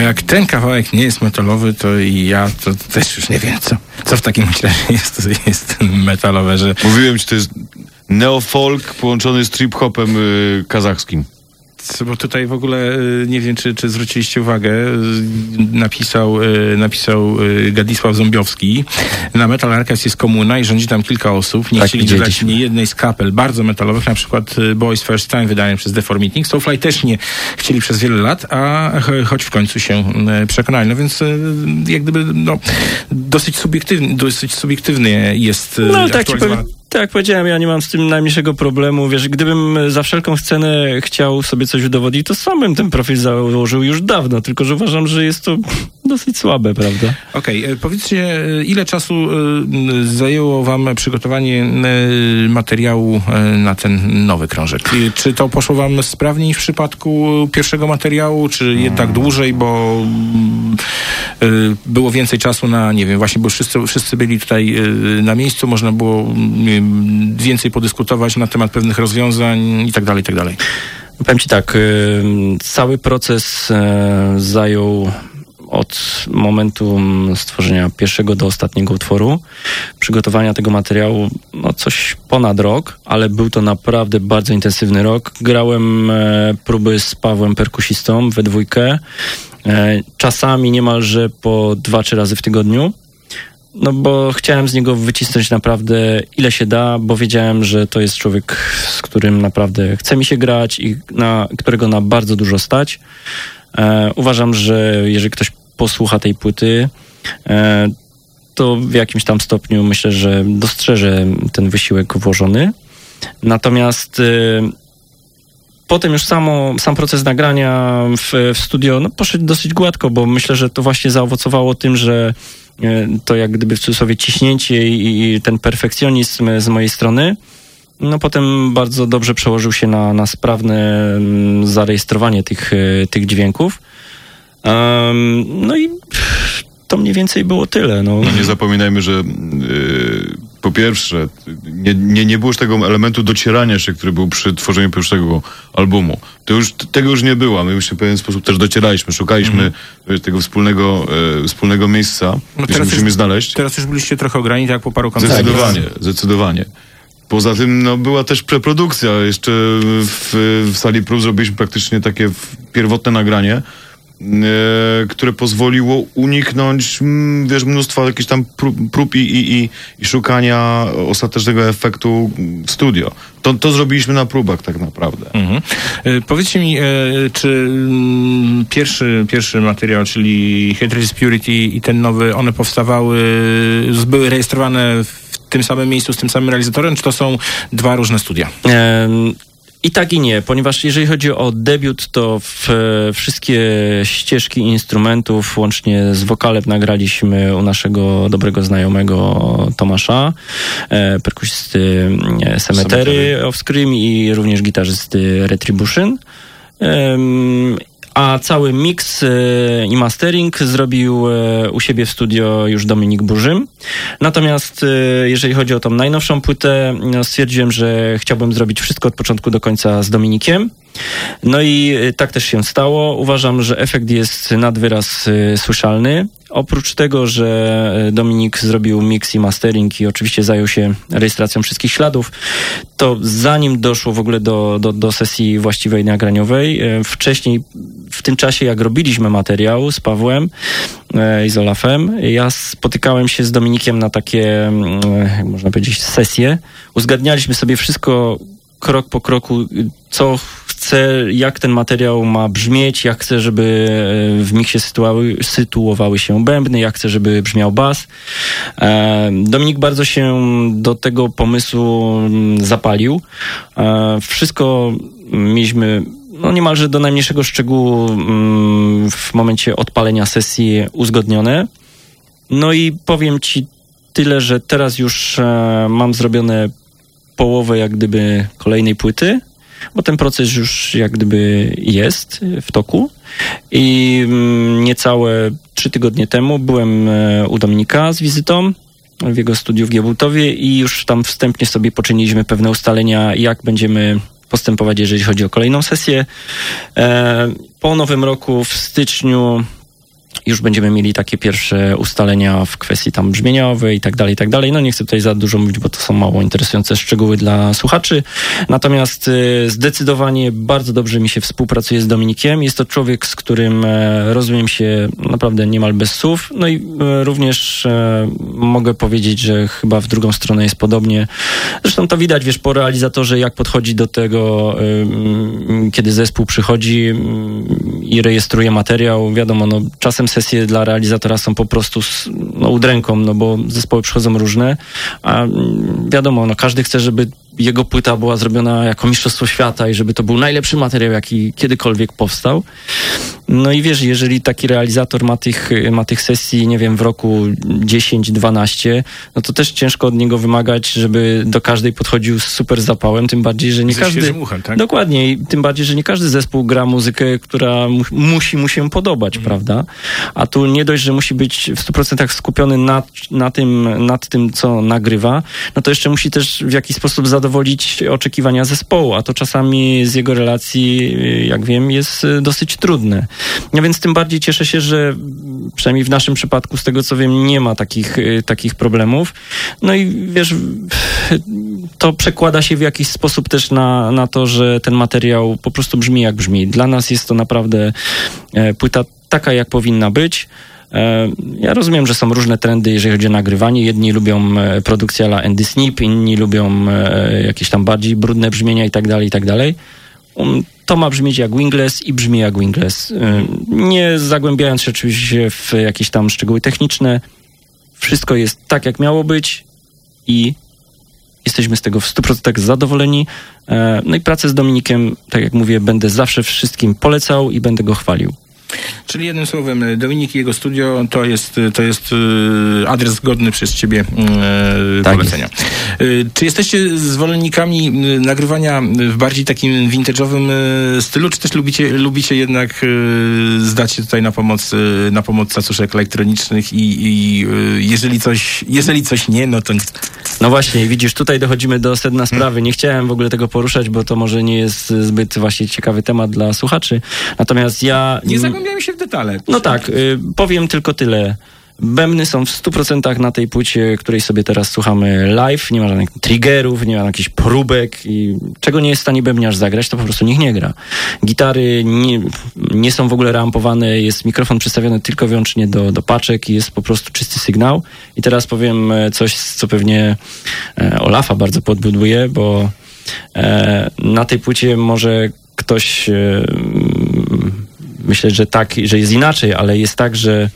Jak ten kawałek nie jest metalowy, to i ja to też już nie wiem, co, co w takim razie jest, jest metalowe, że... Mówiłem ci, to jest neofolk połączony z trip-hopem y, kazachskim. Bo tutaj w ogóle y, nie wiem, czy, czy zwróciliście uwagę, y, napisał, y, napisał Gadisław Zombiowski. Na Metal Archives jest komuna i rządzi tam kilka osób. Nie Tak, chcieli dodać nie jednej z kapel bardzo metalowych, na przykład Boys First Time wydane przez Deformating. Soulfly też nie chcieli przez wiele lat, a cho- choć w końcu się przekonali. No więc jak gdyby no, dosyć subiektywny, dosyć subiektywny jest No tak, powiem, tak jak powiedziałem, ja nie mam z tym najmniejszego problemu. Wiesz, gdybym za wszelką cenę chciał sobie coś udowodnić, to sam bym ten profil założył już dawno, tylko że uważam, że jest to dosyć słabe, prawda? Okej, e, powiedzcie, ile czasu e, zajęło wam przygotowanie e, materiału na ten nowy krążek? Czy to poszło wam sprawniej w przypadku pierwszego materiału, czy jednak dłużej, bo było więcej czasu na, nie wiem, właśnie, bo wszyscy, wszyscy byli tutaj na miejscu, można było nie wiem, więcej podyskutować na temat pewnych rozwiązań i tak dalej, i tak. Powiem ci tak, y, cały proces e, zajął od momentu stworzenia pierwszego do ostatniego utworu, przygotowania tego materiału, no coś ponad rok, ale był to naprawdę bardzo intensywny rok. Grałem e, próby z Pawłem perkusistą we dwójkę, e, czasami niemalże po dwa, trzy razy w tygodniu. No bo chciałem z niego wycisnąć naprawdę ile się da, bo wiedziałem, że to jest człowiek, z którym naprawdę chce mi się grać i na którego na bardzo dużo stać. E, uważam, że jeżeli ktoś posłucha tej płyty, e, to w jakimś tam stopniu myślę, że dostrzeże ten wysiłek włożony. Natomiast e, potem już samo, sam proces nagrania w, w studio no, poszedł dosyć gładko, bo myślę, że to właśnie zaowocowało tym, że to jak gdyby w cudzysłowie ciśnięcie i, i ten perfekcjonizm z mojej strony, no potem bardzo dobrze przełożył się na, na sprawne mm, zarejestrowanie tych, e, tych dźwięków. Em, no i to mniej więcej było tyle. No. No nie zapominajmy, że yy, po pierwsze, nie, nie, nie było już tego elementu docierania się, który był przy tworzeniu pierwszego albumu. To już, tego już nie było. My już w pewien sposób też docieraliśmy, szukaliśmy wiesz, tego wspólnego, e, wspólnego miejsca, No teraz musimy już- znaleźć. Teraz już byliście trochę ograni, tak jak po paru koncertach. Zdecydowanie, zdecydowanie. Poza tym no, była też preprodukcja. Jeszcze w, w sali prób zrobiliśmy praktycznie takie pierwotne nagranie, które pozwoliło uniknąć mm, wiesz, mnóstwa jakichś tam prób, i, i, i, szukania ostatecznego efektu w studio. To, to zrobiliśmy na próbach tak naprawdę. Mhm. E, Powiedzcie mi, e, czy mm, pierwszy, pierwszy materiał, czyli Hatred Purity i ten nowy, one powstawały, były rejestrowane w tym samym miejscu, z tym samym realizatorem, czy to są dwa różne studia? I tak i nie, ponieważ jeżeli chodzi o debiut, to w, wszystkie ścieżki instrumentów, łącznie z wokalem, nagraliśmy u naszego dobrego znajomego Tomasza, e, perkusisty e, Cemetery of Scream i również gitarzysty Retribution. A cały mix e, i mastering zrobił e, u siebie w studio już Dominik Burzym. Natomiast e, jeżeli chodzi o tą najnowszą płytę, no, stwierdziłem, że chciałbym zrobić wszystko od początku do końca z Dominikiem. No i tak też się stało. Uważam, że efekt jest nad wyraz słyszalny. Oprócz tego, że e, Dominik zrobił mix i mastering i oczywiście zajął się rejestracją wszystkich śladów, to zanim doszło w ogóle do, do, do sesji właściwej nagraniowej, e, wcześniej w tym czasie, jak robiliśmy materiał z Pawłem e, i z Olafem, ja spotykałem się z Dominikiem na takie, mm, jak można powiedzieć, sesje. Uzgadnialiśmy sobie wszystko krok po kroku, co chcę, jak ten materiał ma brzmieć, jak chcę, żeby e, w miksie sytuały, sytuowały się bębny, jak chcę, żeby brzmiał bas. E, Dominik bardzo się do tego pomysłu mm, zapalił. E, Wszystko mieliśmy no niemalże do najmniejszego szczegółu mm, w momencie odpalenia sesji uzgodnione. No i powiem ci tyle, że teraz już mam zrobione połowę jak gdyby kolejnej płyty, bo ten proces już jak gdyby jest w toku. I mm, niecałe trzy tygodnie temu byłem e, u Dominika z wizytą w jego studiu w Giebutowie i już tam wstępnie sobie poczyniliśmy pewne ustalenia, jak będziemy postępować, jeżeli chodzi o kolejną sesję. E, Po nowym roku w styczniu już będziemy mieli takie pierwsze ustalenia w kwestii tam brzmieniowej i tak dalej, i tak dalej. No nie chcę tutaj za dużo mówić, bo to są mało interesujące szczegóły dla słuchaczy. Natomiast y, zdecydowanie bardzo dobrze mi się współpracuje z Dominikiem. Jest to człowiek, z którym e, rozumiem się naprawdę niemal bez słów. No i e, również e, mogę powiedzieć, że chyba w drugą stronę jest podobnie. Zresztą to widać, wiesz, po realizatorze, jak podchodzi do tego, kiedy zespół przychodzi ym, i rejestruje materiał. Wiadomo, no, czasem sesje dla realizatora są po prostu no, udręką, no bo zespoły przychodzą różne, a mm, wiadomo, no, każdy chce, żeby jego płyta była zrobiona jako mistrzostwo świata i żeby to był najlepszy materiał, jaki kiedykolwiek powstał. No i wiesz, jeżeli taki realizator ma tych, ma tych sesji, nie wiem, w roku 10-12, no to też ciężko od niego wymagać, żeby do każdej podchodził z super zapałem, tym bardziej, że nie Ze każdy... uchem, tak? Dokładnie, i tym bardziej, że nie każdy zespół gra muzykę, która mu, musi mu się podobać, Mhm. prawda? A tu nie dość, że musi być w 100% skupiony na, na tym, nad tym, co nagrywa, no to jeszcze musi też w jakiś sposób zadowolić oczekiwania zespołu, a to czasami z jego relacji, y, jak wiem, jest y, dosyć trudne. No więc tym bardziej cieszę się, że przynajmniej w naszym przypadku, z tego co wiem, nie ma takich, y, takich problemów. No i wiesz, to przekłada się w jakiś sposób też na, na to, że ten materiał po prostu brzmi jak brzmi. Dla nas jest to naprawdę e, płyta taka, jak powinna być. E, Ja rozumiem, że są różne trendy, jeżeli chodzi o nagrywanie. Jedni lubią e, produkcję la Andy Snip, inni lubią e, jakieś tam bardziej brudne brzmienia i tak dalej, i tak dalej. Um, To ma brzmieć jak Wingless i brzmi jak Wingless. Nie zagłębiając się oczywiście w jakieś tam szczegóły techniczne, wszystko jest tak, jak miało być i jesteśmy z tego w 100% zadowoleni. No i pracę z Dominikiem, tak jak mówię, będę zawsze wszystkim polecał i będę go chwalił. Czyli jednym słowem, Dominik i jego studio to jest, to jest y, adres godny przez ciebie y, Tak polecenia. Y, Czy jesteście zwolennikami nagrywania w bardziej takim vintage'owym stylu, czy też lubicie, lubicie jednak zdać się tutaj na pomoc, na pomoc cacuszek elektronicznych i, i jeżeli, coś, jeżeli coś nie, no to No właśnie, widzisz, tutaj dochodzimy do sedna sprawy. Nie chciałem w ogóle tego poruszać, bo to może nie jest zbyt właśnie ciekawy temat dla słuchaczy. Natomiast ja... nie zagłębiajmy się w detale. No tak, y, powiem tylko tyle. Bębny są w 100% na tej płycie, której sobie teraz słuchamy live. Nie ma żadnych triggerów, nie ma jakichś próbek i czego nie jest w stanie bębniarz zagrać, to po prostu niech nie gra. Gitary nie, nie są w ogóle rampowane, jest mikrofon przystawiony tylko wyłącznie do, do paczek i jest po prostu czysty sygnał. I teraz powiem e, coś, co pewnie e, Olafa bardzo podbuduje, bo e, na tej płycie może ktoś myśleć, że tak, że jest inaczej, ale jest tak, że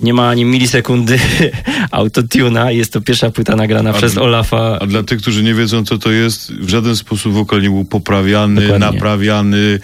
nie ma ani milisekundy [LAUGHS] autotuna. Jest to pierwsza płyta nagrana A przez Olafa. A dla tych, którzy nie wiedzą, co to jest, w żaden sposób wokal nie był poprawiany, Dokładnie. naprawiany.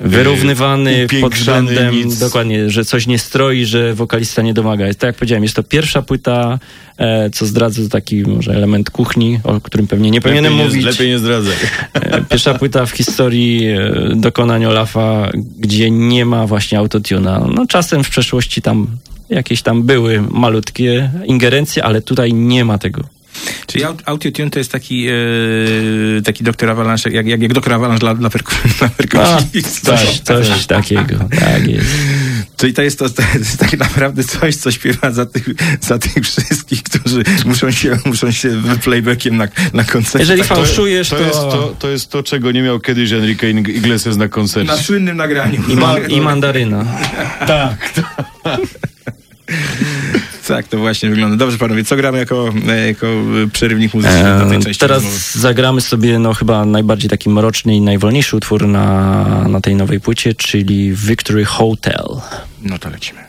Wyrównywany pod względem, nic. dokładnie, że coś nie stroi, że wokalista nie domaga. Jest, tak jak powiedziałem, jest to pierwsza płyta, e, co zdradzę, to taki może element kuchni, o którym pewnie nie powinienem lepiej mówić. Nie, lepiej nie zdradzaj. E, Pierwsza płyta w historii e, dokonań Olafa, gdzie nie ma właśnie autotuna. No czasem w przeszłości tam jakieś tam były malutkie ingerencje, ale tutaj nie ma tego. Czyli aut- Autotune to jest taki, e, taki doktor Avalanche, jak, jak, jak doktor Avalanche dla, dla, perku- [LAUGHS] dla A, perkusistów. coś, coś takiego, tak jest. Czyli to jest, to, to jest tak naprawdę coś, co śpiewa za tych, za tych wszystkich, którzy muszą się, muszą się playbackiem na, na koncercie. Jeżeli tak, fałszujesz, To to... jest to, to jest to, czego nie miał kiedyś Enrique Iglesias na koncercie. Na słynnym nagraniu. I, ma, [LAUGHS] I mandaryna. Tak. tak, [LAUGHS] to właśnie wygląda. Dobrze, panowie, co gramy jako, e, jako przerywnik muzyczny do tej części Teraz rozmowy? zagramy sobie no chyba najbardziej taki mroczny i najwolniejszy utwór na, na tej nowej płycie, czyli Victory Hotel. No to lecimy.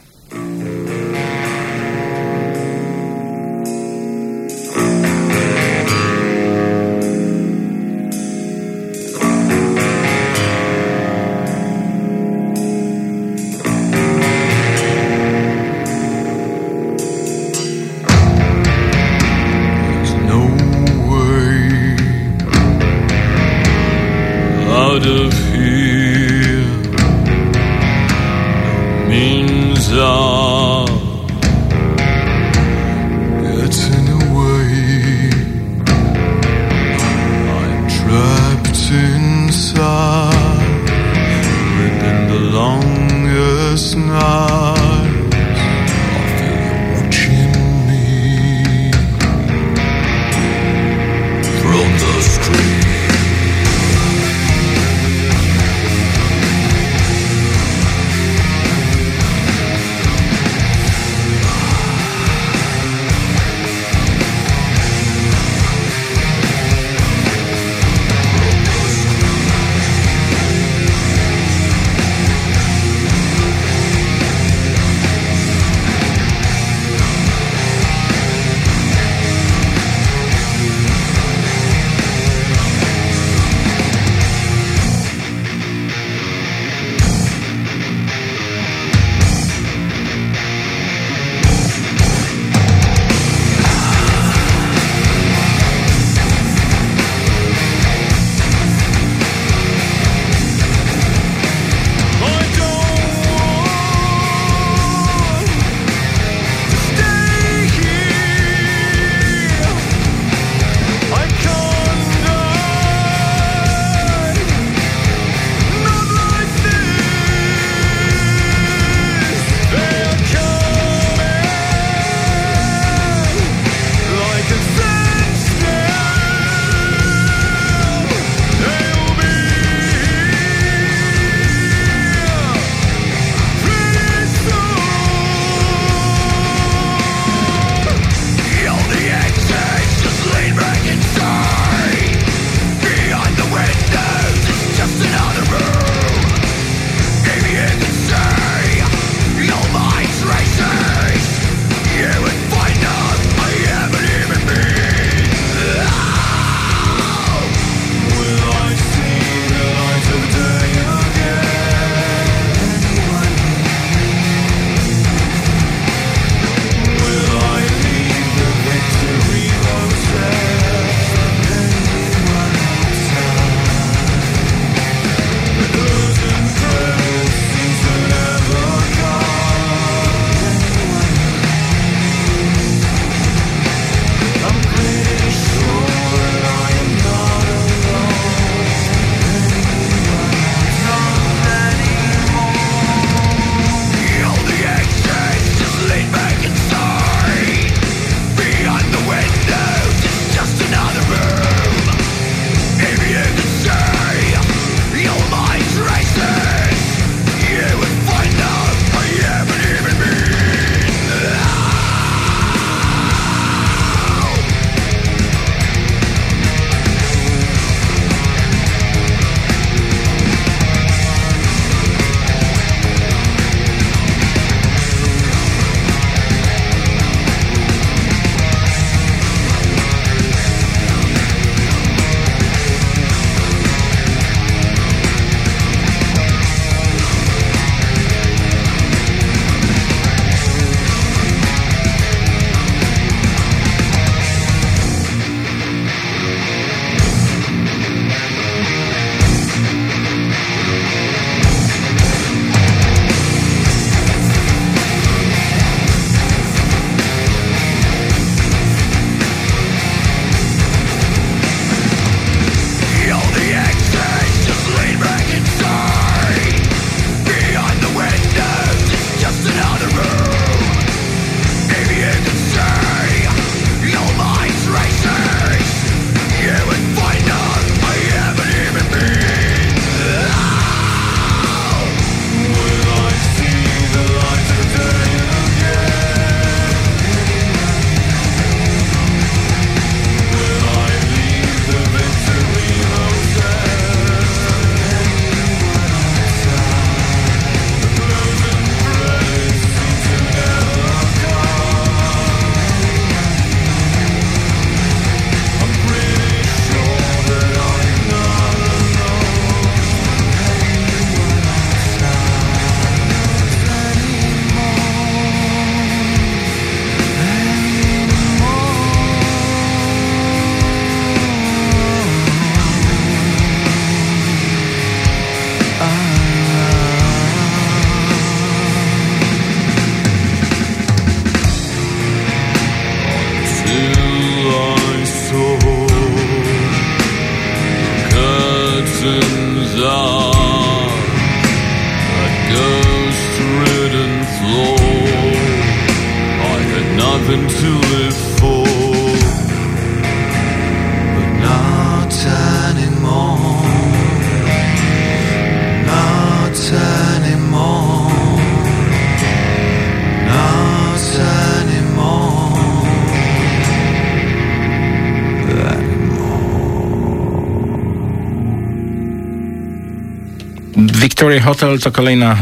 Victoria Hotel to kolejna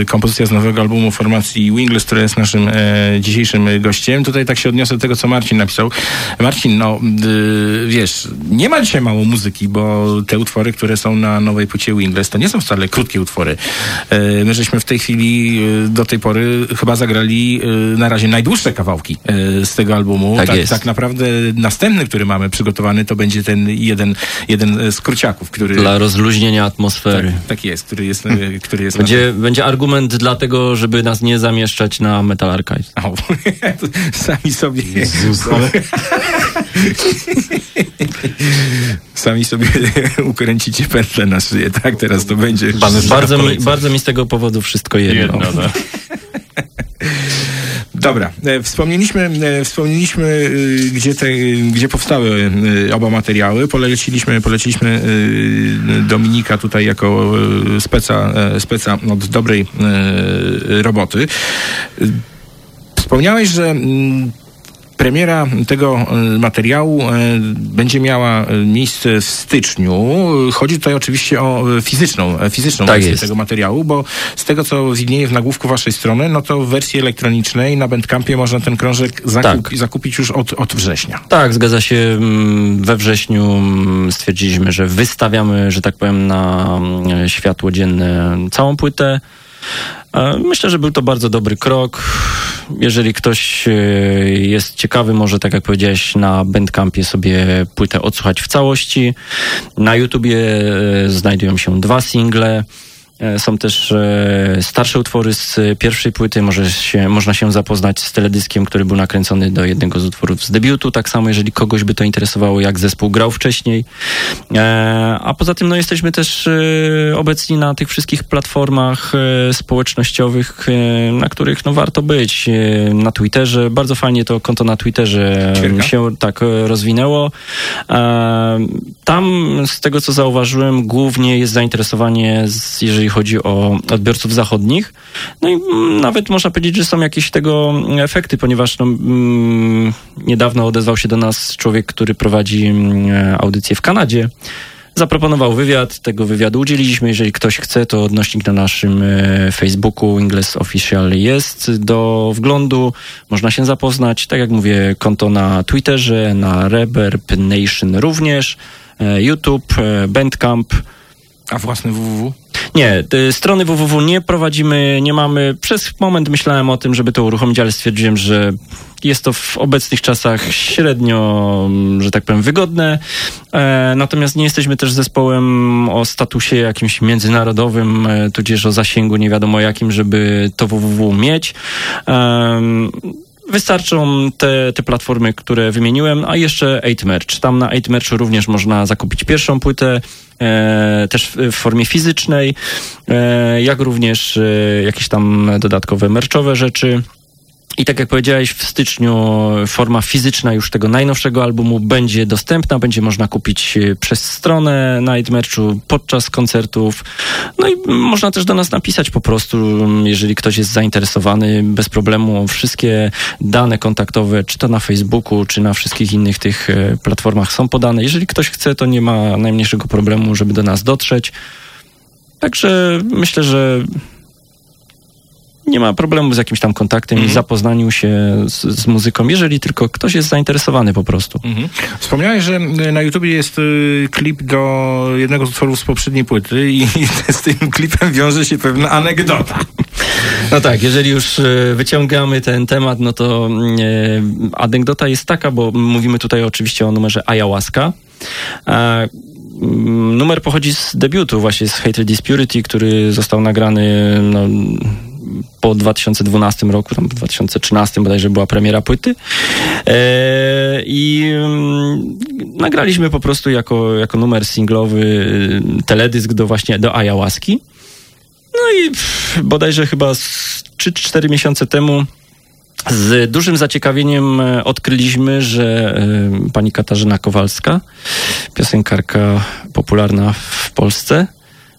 e, kompozycja z nowego albumu formacji Wingless, który jest naszym e, dzisiejszym gościem. Tutaj tak się odniosę do tego, co Marcin napisał. Marcin, no y, wiesz, nie ma dzisiaj mało muzyki, bo te utwory, które są na nowej płycie Wingless, to nie są wcale krótkie utwory. E, my żeśmy w tej chwili e, do tej pory chyba zagrali na razie najdłuższe kawałki z tego albumu. Tak tak, jest. tak naprawdę następny, który mamy przygotowany, to będzie ten jeden, jeden z króciaków, który... Dla rozluźnienia atmosfery. Tak, tak jest, który jest, e, który jest Będzie, będzie argument dlatego, żeby nas nie zamieszczać na Metal Archive. O, [LAUGHS] sami sobie. [LAUGHS] Sami sobie [LAUGHS] ukręcicie pętlę na szyję, tak? Teraz to będzie. Bardzo mi, bardzo mi z tego powodu wszystko jedno. Jedno, no. Dobra, e, wspomnieliśmy, e, wspomnieliśmy e, gdzie, te, gdzie powstały e, oba materiały. Poleciliśmy, poleciliśmy Dominika tutaj jako speca, e, speca od dobrej roboty. Wspomniałeś, że mm, Premiera tego e, materiału e, będzie miała e, miejsce w styczniu. Chodzi tutaj oczywiście o fizyczną, fizyczną Tak wersję jest. tego materiału, bo z tego, co widnieje w nagłówku waszej strony, no to w wersji elektronicznej na Bandcampie można ten krążek zakup, zakupić już od, od września. Tak, zgadza się. Mm, We wrześniu mm, stwierdziliśmy, że wystawiamy, że tak powiem, na mm, światło dzienne całą płytę. E, Myślę, że był to bardzo dobry krok. Jeżeli ktoś e, jest ciekawy, może tak jak powiedziałeś, na Bandcampie sobie płytę odsłuchać w całości. Na YouTubie e, znajdują się dwa single. E, Są też e, starsze utwory z e, pierwszej płyty. Może się, można się zapoznać z teledyskiem, który był nakręcony do jednego z utworów z debiutu. Tak samo, jeżeli kogoś by to interesowało, jak zespół grał wcześniej. A poza tym no, jesteśmy też obecni na tych wszystkich platformach społecznościowych, na których no, warto być. Na Twitterze. Bardzo fajnie to konto na Twitterze Ćwierka? się tak rozwinęło. Tam, z tego co zauważyłem, głównie jest zainteresowanie, z, jeżeli chodzi o odbiorców zachodnich. No i mm, nawet można powiedzieć, że są jakieś tego efekty, ponieważ no, mm, niedawno odezwał się do nas człowiek, który prowadzi mm, audycję w Kanadzie. Zaproponował wywiad, tego wywiadu udzieliliśmy. Jeżeli ktoś chce, to odnośnik na naszym e, Facebooku Ingles Official jest do wglądu. Można się zapoznać. Tak jak mówię, konto na Twitterze, na Reverb Nation również, e, YouTube, e, Bandcamp. A własny www? Nie, y, strony www nie prowadzimy, nie mamy. Przez moment myślałem o tym, żeby to uruchomić, ale stwierdziłem, że jest to w obecnych czasach średnio, mm, że tak powiem, wygodne. E, natomiast nie jesteśmy też zespołem o statusie jakimś międzynarodowym, e, tudzież o zasięgu nie wiadomo jakim, żeby to www mieć. Em, Wystarczą te, te platformy, które wymieniłem, a jeszcze 8merch. Tam na 8merchu również można zakupić pierwszą płytę, e, też w, w formie fizycznej, e, jak również e, jakieś tam dodatkowe merchowe rzeczy. I tak jak powiedziałeś, w styczniu forma fizyczna już tego najnowszego albumu będzie dostępna, będzie można kupić e, przez stronę Night Merchu podczas koncertów. No i można też do nas napisać po prostu, jeżeli ktoś jest zainteresowany, bez problemu. Wszystkie dane kontaktowe, czy to na Facebooku, czy na wszystkich innych tych e, platformach są podane. Jeżeli ktoś chce, to nie ma najmniejszego problemu, żeby do nas dotrzeć. Także myślę, że nie ma problemu z jakimś tam kontaktem i zapoznaniu się z, z muzyką, jeżeli tylko ktoś jest zainteresowany po prostu. Mhm. Wspomniałeś, że y, na YouTubie jest y, klip do jednego z utworów z poprzedniej płyty i [LAUGHS] z tym klipem wiąże się pewna anegdota. No tak, jeżeli już e, wyciągamy ten temat, no to e, anegdota jest taka, bo mówimy tutaj oczywiście o numerze Ayahuasca. A, mm, numer pochodzi z debiutu właśnie z Hatred is Purity, który został nagrany no, po 2012 roku, tam w 2013 bodajże była premiera płyty. E, I mm, nagraliśmy po prostu jako, jako numer singlowy y, teledysk do właśnie do Ayahuaski. No i bodajże chyba z 3-4 miesiące temu z dużym zaciekawieniem e, odkryliśmy, że e, pani Katarzyna Kowalska, piosenkarka popularna w Polsce,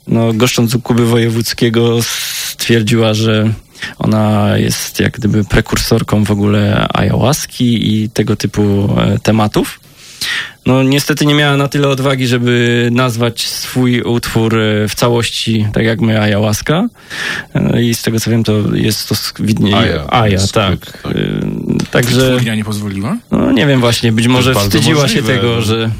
no, goszcząc u Kuby Wojewódzkiego, stwierdziła, że ona jest jak gdyby prekursorką w ogóle ayahuaski i tego typu e, tematów. No niestety nie miała na tyle odwagi, żeby nazwać swój utwór e, w całości, tak jak my, ayahuasca. E, I z tego co wiem, to jest to widnie... Aja, Aja jest tak. E, Także... Nie pozwoliła? No nie wiem właśnie, być może wstydziła możliwe. się tego, że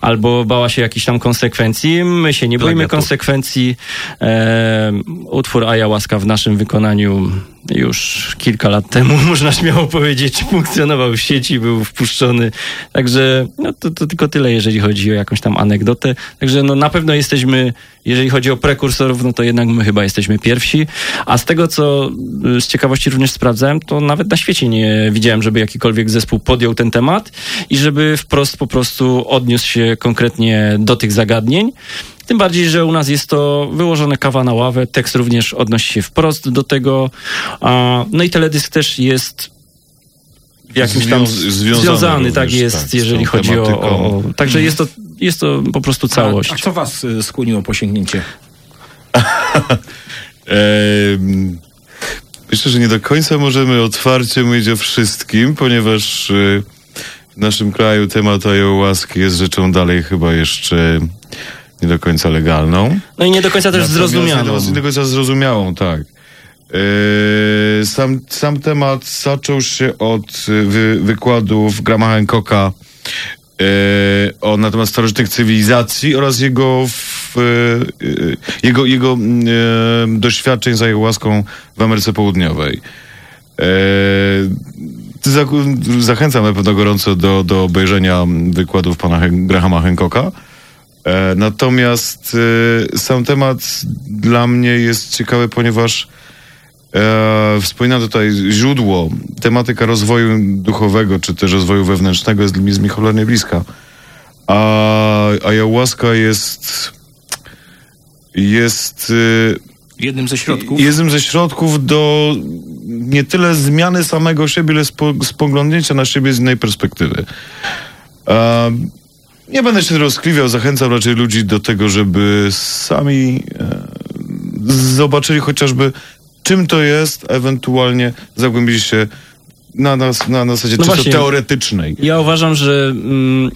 albo bała się jakichś tam konsekwencji. My się nie boimy Plagiatu. konsekwencji. E, utwór Ayahuasca w naszym wykonaniu już kilka lat temu, [LAUGHS] można śmiało powiedzieć, funkcjonował w sieci, był wpuszczony. Także no, to, to tylko tyle, jeżeli chodzi o jakąś tam anegdotę. Także no, na pewno jesteśmy, jeżeli chodzi o prekursorów, no to jednak my chyba jesteśmy pierwsi. A z tego, co y, z ciekawości również sprawdzałem, to nawet na świecie nie widziałem, żeby jakikolwiek zespół podjął ten temat i żeby wprost po prostu odniósł się konkretnie do tych zagadnień. Tym bardziej, że u nas jest to wyłożone kawa na ławę, tekst również odnosi się wprost do tego. No i teledysk też jest w jakimś tam Zwią- związany związany, tak również, jest, tak, jeżeli chodzi o, o... Także jest to, jest to po prostu całość. A, a co was y, skłoniło po sięgnięcie? [LAUGHS] Em, Myślę, że nie do końca możemy otwarcie mówić o wszystkim, ponieważ y, w naszym kraju temat ayahuaski jest rzeczą dalej chyba jeszcze nie do końca legalną. No i nie do końca też Natomiast zrozumianą. Nie do końca zrozumiałą, tak. Yy, sam, sam temat zaczął się od y, wy, wykładów Grama Hancocka yy, o, na temat starożytnych cywilizacji oraz jego, w, yy, jego, jego doświadczeń z ayahuaską w Ameryce Południowej. Za, zachęcam na pewno gorąco do, do obejrzenia wykładów pana Grahama Hancocka. E, Natomiast e, sam temat dla mnie jest ciekawy, ponieważ e, wspominam tutaj źródło, tematyka rozwoju duchowego, czy też rozwoju wewnętrznego jest mi, mi cholernie bliska. A ayahuasca jest jest e, Jednym ze środków. jednym ze środków do nie tyle zmiany samego siebie, ile spo, spoglądnięcia na siebie z innej perspektywy. E, nie będę się rozkliwiał, zachęcam raczej ludzi do tego, żeby sami e, zobaczyli chociażby czym to jest, ewentualnie zagłębili się na, na, na, na zasadzie No czysto właśnie. teoretycznej. Ja uważam, że mm,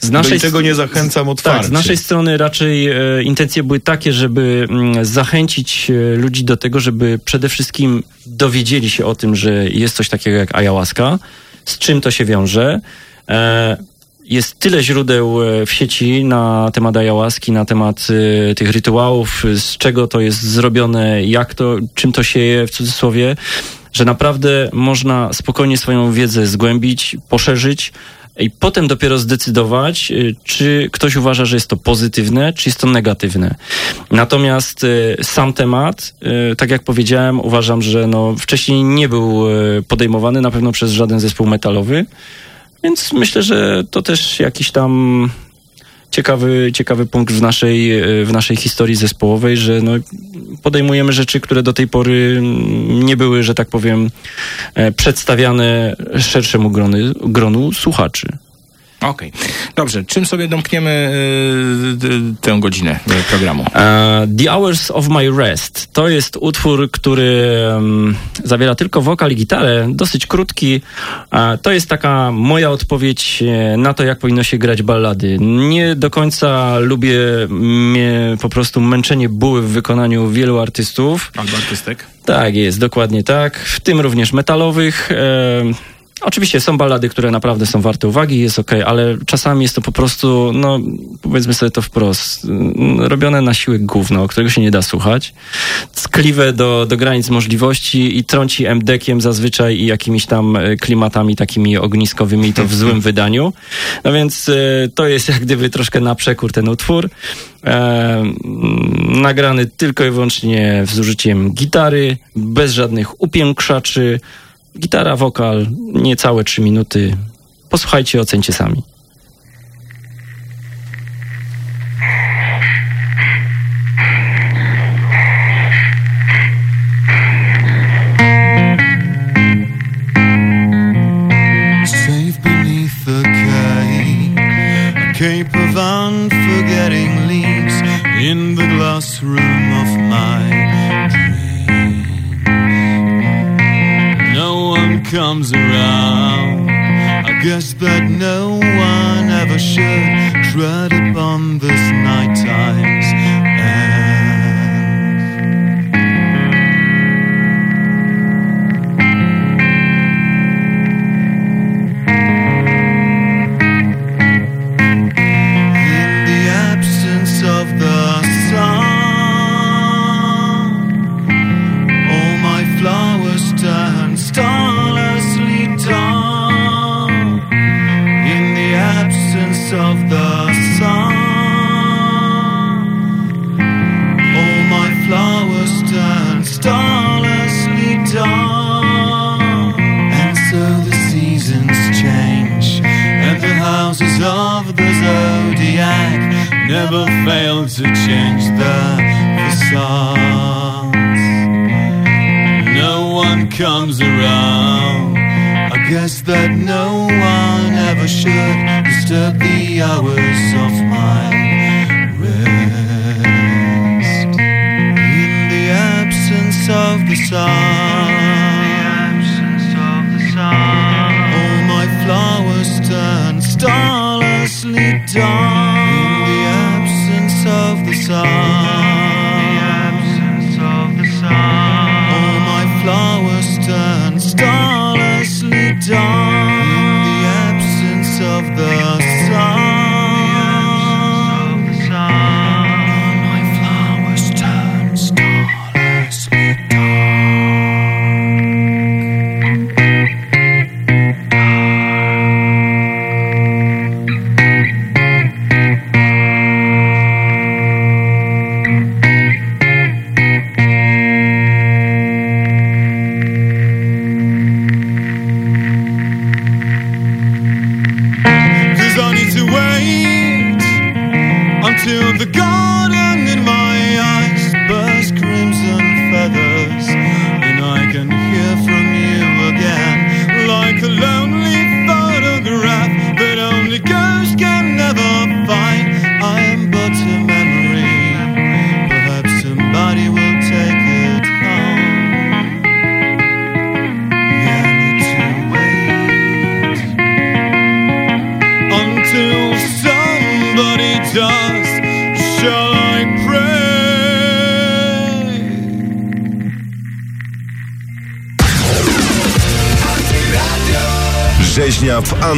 z Do naszej tego nie zachęcam otwarcie. Tak, z naszej strony raczej e, intencje były takie, żeby mm, zachęcić e, ludzi do tego, żeby przede wszystkim dowiedzieli się o tym, że jest coś takiego jak ayahuasca, z czym to się wiąże. E, jest tyle źródeł e, w sieci na temat ayahuaski, na temat e, tych rytuałów, e, z czego to jest zrobione, jak to, czym to się je w cudzysłowie, że naprawdę można spokojnie swoją wiedzę zgłębić, poszerzyć i potem dopiero zdecydować, y, czy ktoś uważa, że jest to pozytywne, czy jest to negatywne. Natomiast y, sam temat, y, tak jak powiedziałem, uważam, że no, wcześniej nie był y, podejmowany na pewno przez żaden zespół metalowy, więc myślę, że to też jakiś tam ciekawy, ciekawy punkt w naszej, w naszej historii zespołowej, że no, podejmujemy rzeczy, które do tej pory nie były, że tak powiem, e, przedstawiane szerszemu grony, gronu słuchaczy. Okej. Dobrze, czym sobie domkniemy y, d- tę godzinę y, programu? E, The Hours of My Rest to jest utwór, który em, zawiera tylko wokal i gitarę, dosyć krótki. E, to jest taka moja odpowiedź e, na to, jak powinno się grać ballady. Nie do końca lubię mnie po prostu męczenie buły w wykonaniu wielu artystów. Albo artystek? Tak jest, dokładnie tak. W tym również metalowych. E, Oczywiście są ballady, które naprawdę są warte uwagi, jest okej, ale czasami jest to po prostu, no powiedzmy sobie to wprost, mm, robione na siłę gówno, którego się nie da słuchać. Tkliwe do, do granic możliwości i trąci MDK-iem zazwyczaj i jakimiś tam e, klimatami takimi ogniskowymi i to w [LAUGHS] złym wydaniu. No więc e, to jest jak gdyby troszkę na przekór ten utwór. E, mm, nagrany tylko i wyłącznie z użyciem gitary, bez żadnych upiększaczy. Gitara, wokal, niecałe 3 minuty. Posłuchajcie, ocencie sami. cape of unforgetting leaves in the glass room of my comes around. I guess that no one ever should tread upon this night time's of the zodiac never fail to change the facades. No one comes around. I guess that no one ever should disturb the hours of my rest. In the absence of the sun. All my flowers turn dawn. In the absence of the sun. All my flowers turn starlessly dawn.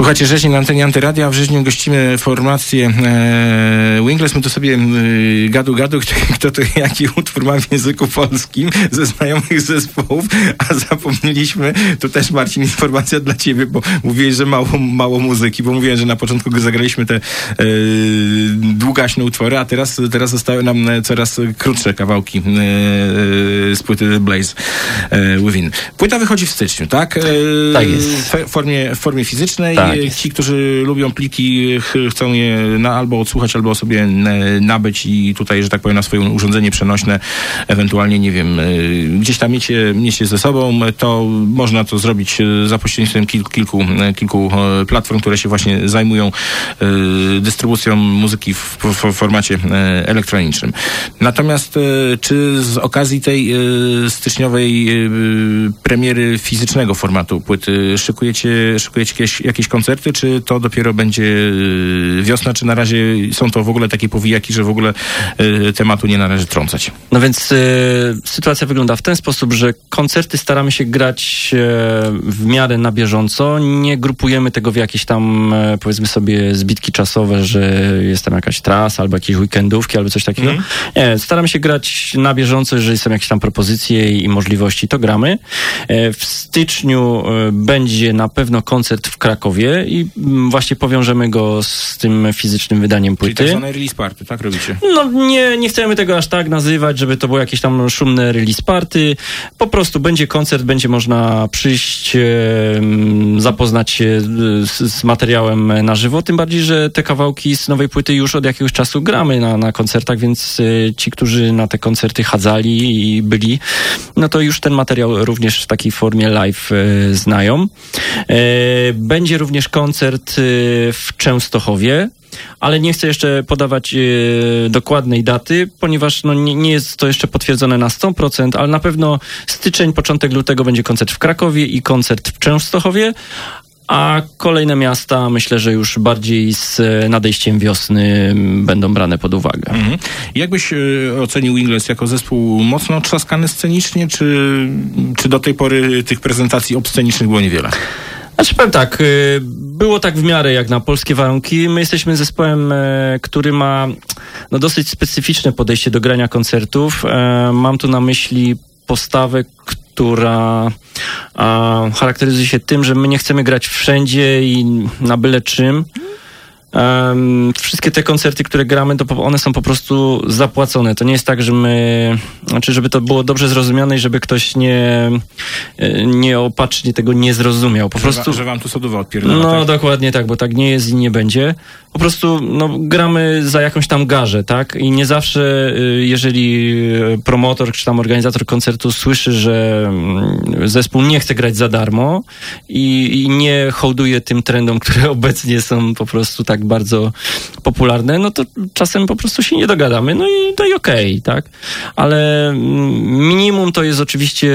Słuchajcie, rzeźni na antenie Antyradia, w Rzeźniu gościmy formację e, Wingless. My to sobie e, gadu gadu, kto, kto to jaki utwór ma w języku polskim ze znajomych zespołów, a zapomnieliśmy, to też Marcin, informacja dla ciebie, bo mówiłeś, że mało, mało muzyki, bo mówiłem, że na początku zagraliśmy te e, długaśne utwory, a teraz, teraz zostały nam e, coraz krótsze kawałki e, z płyty Blaze e, Within. Płyta wychodzi w styczniu, tak? E, Tak jest. W formie, w formie fizycznej. Tak E, Ci, którzy lubią pliki, ch, chcą je na, albo odsłuchać, albo sobie nabyć i tutaj, że tak powiem, na swoje urządzenie przenośne, ewentualnie, nie wiem, e, gdzieś tam mieć je ze sobą, to można to zrobić e, za pośrednictwem kilku, kilku, e, kilku e, platform, które się właśnie zajmują dystrybucją muzyki w, w, formacie elektronicznym. Natomiast czy z okazji tej styczniowej premiery fizycznego formatu płyty szykujecie, szykujecie jakieś, jakieś koncerty, czy to dopiero będzie e, wiosna, czy na razie są to w ogóle takie powijaki, że w ogóle e, tematu nie należy trącać? No więc y, sytuacja wygląda w ten sposób, że koncerty staramy się grać e, w miarę na bieżąco. Nie grupujemy tego w jakieś tam, e, powiedzmy sobie, zbitki czasowe, że jest tam jakaś trasa albo jakieś weekendówki albo coś takiego. Mhm. Nie, staramy się grać na bieżąco, jeżeli są jakieś tam propozycje i możliwości, to gramy. E, w styczniu będzie na pewno koncert w Krakowie i mm, właśnie powiążemy go z tym fizycznym wydaniem Czyli płyty. tak zwane release party, tak robicie? No nie, nie chcemy tego aż tak nazywać, żeby to było jakieś tam szumne release party. Po prostu będzie koncert, będzie można przyjść, zapoznać się e, z, z materiałem na żywo. Tym bardziej, że te kawałki z nowej płyty już od jakiegoś czasu gramy na, na koncertach, więc e, ci, którzy na te koncerty chadzali i byli, no to już ten materiał również w takiej formie live e, znają. E, Będzie również koncert e, w Częstochowie ale nie chcę jeszcze podawać e, dokładnej daty, ponieważ no, nie, nie jest to jeszcze potwierdzone na 100%, ale na pewno styczeń, początek lutego będzie koncert w Krakowie i koncert w Częstochowie, a kolejne miasta myślę, że już bardziej z e, nadejściem wiosny będą brane pod uwagę. Mhm. Jak byś e, ocenił Ingles jako zespół mocno trzaskany scenicznie, czy, czy do tej pory tych prezentacji obscenicznych było niewiele? Znaczy powiem tak, y, było tak w miarę jak na polskie warunki. My jesteśmy zespołem, e, który ma no, dosyć specyficzne podejście do grania koncertów. E, Mam tu na myśli postawę, która charakteryzuje się tym, że my nie chcemy grać wszędzie i na byle czym. Em, wszystkie te koncerty, które gramy, to one są po prostu zapłacone. To nie jest tak, że my, znaczy, żeby to było dobrze zrozumiane i żeby ktoś nie, e, nieopatrznie tego nie zrozumiał. Po Że prostu. wa- że wam tu sodowa odpierdala, No tak? dokładnie tak, bo tak nie jest i nie będzie. Po prostu no, gramy za jakąś tam garzę, tak? I nie zawsze, y, jeżeli y, promotor czy tam organizator koncertu słyszy, że mm, zespół nie chce grać za darmo i, i nie hołduje tym trendom, które [LAUGHS] obecnie są po prostu tak bardzo popularne, no to czasem po prostu się nie dogadamy, no i, no i okej, tak? Ale mm, minimum to jest oczywiście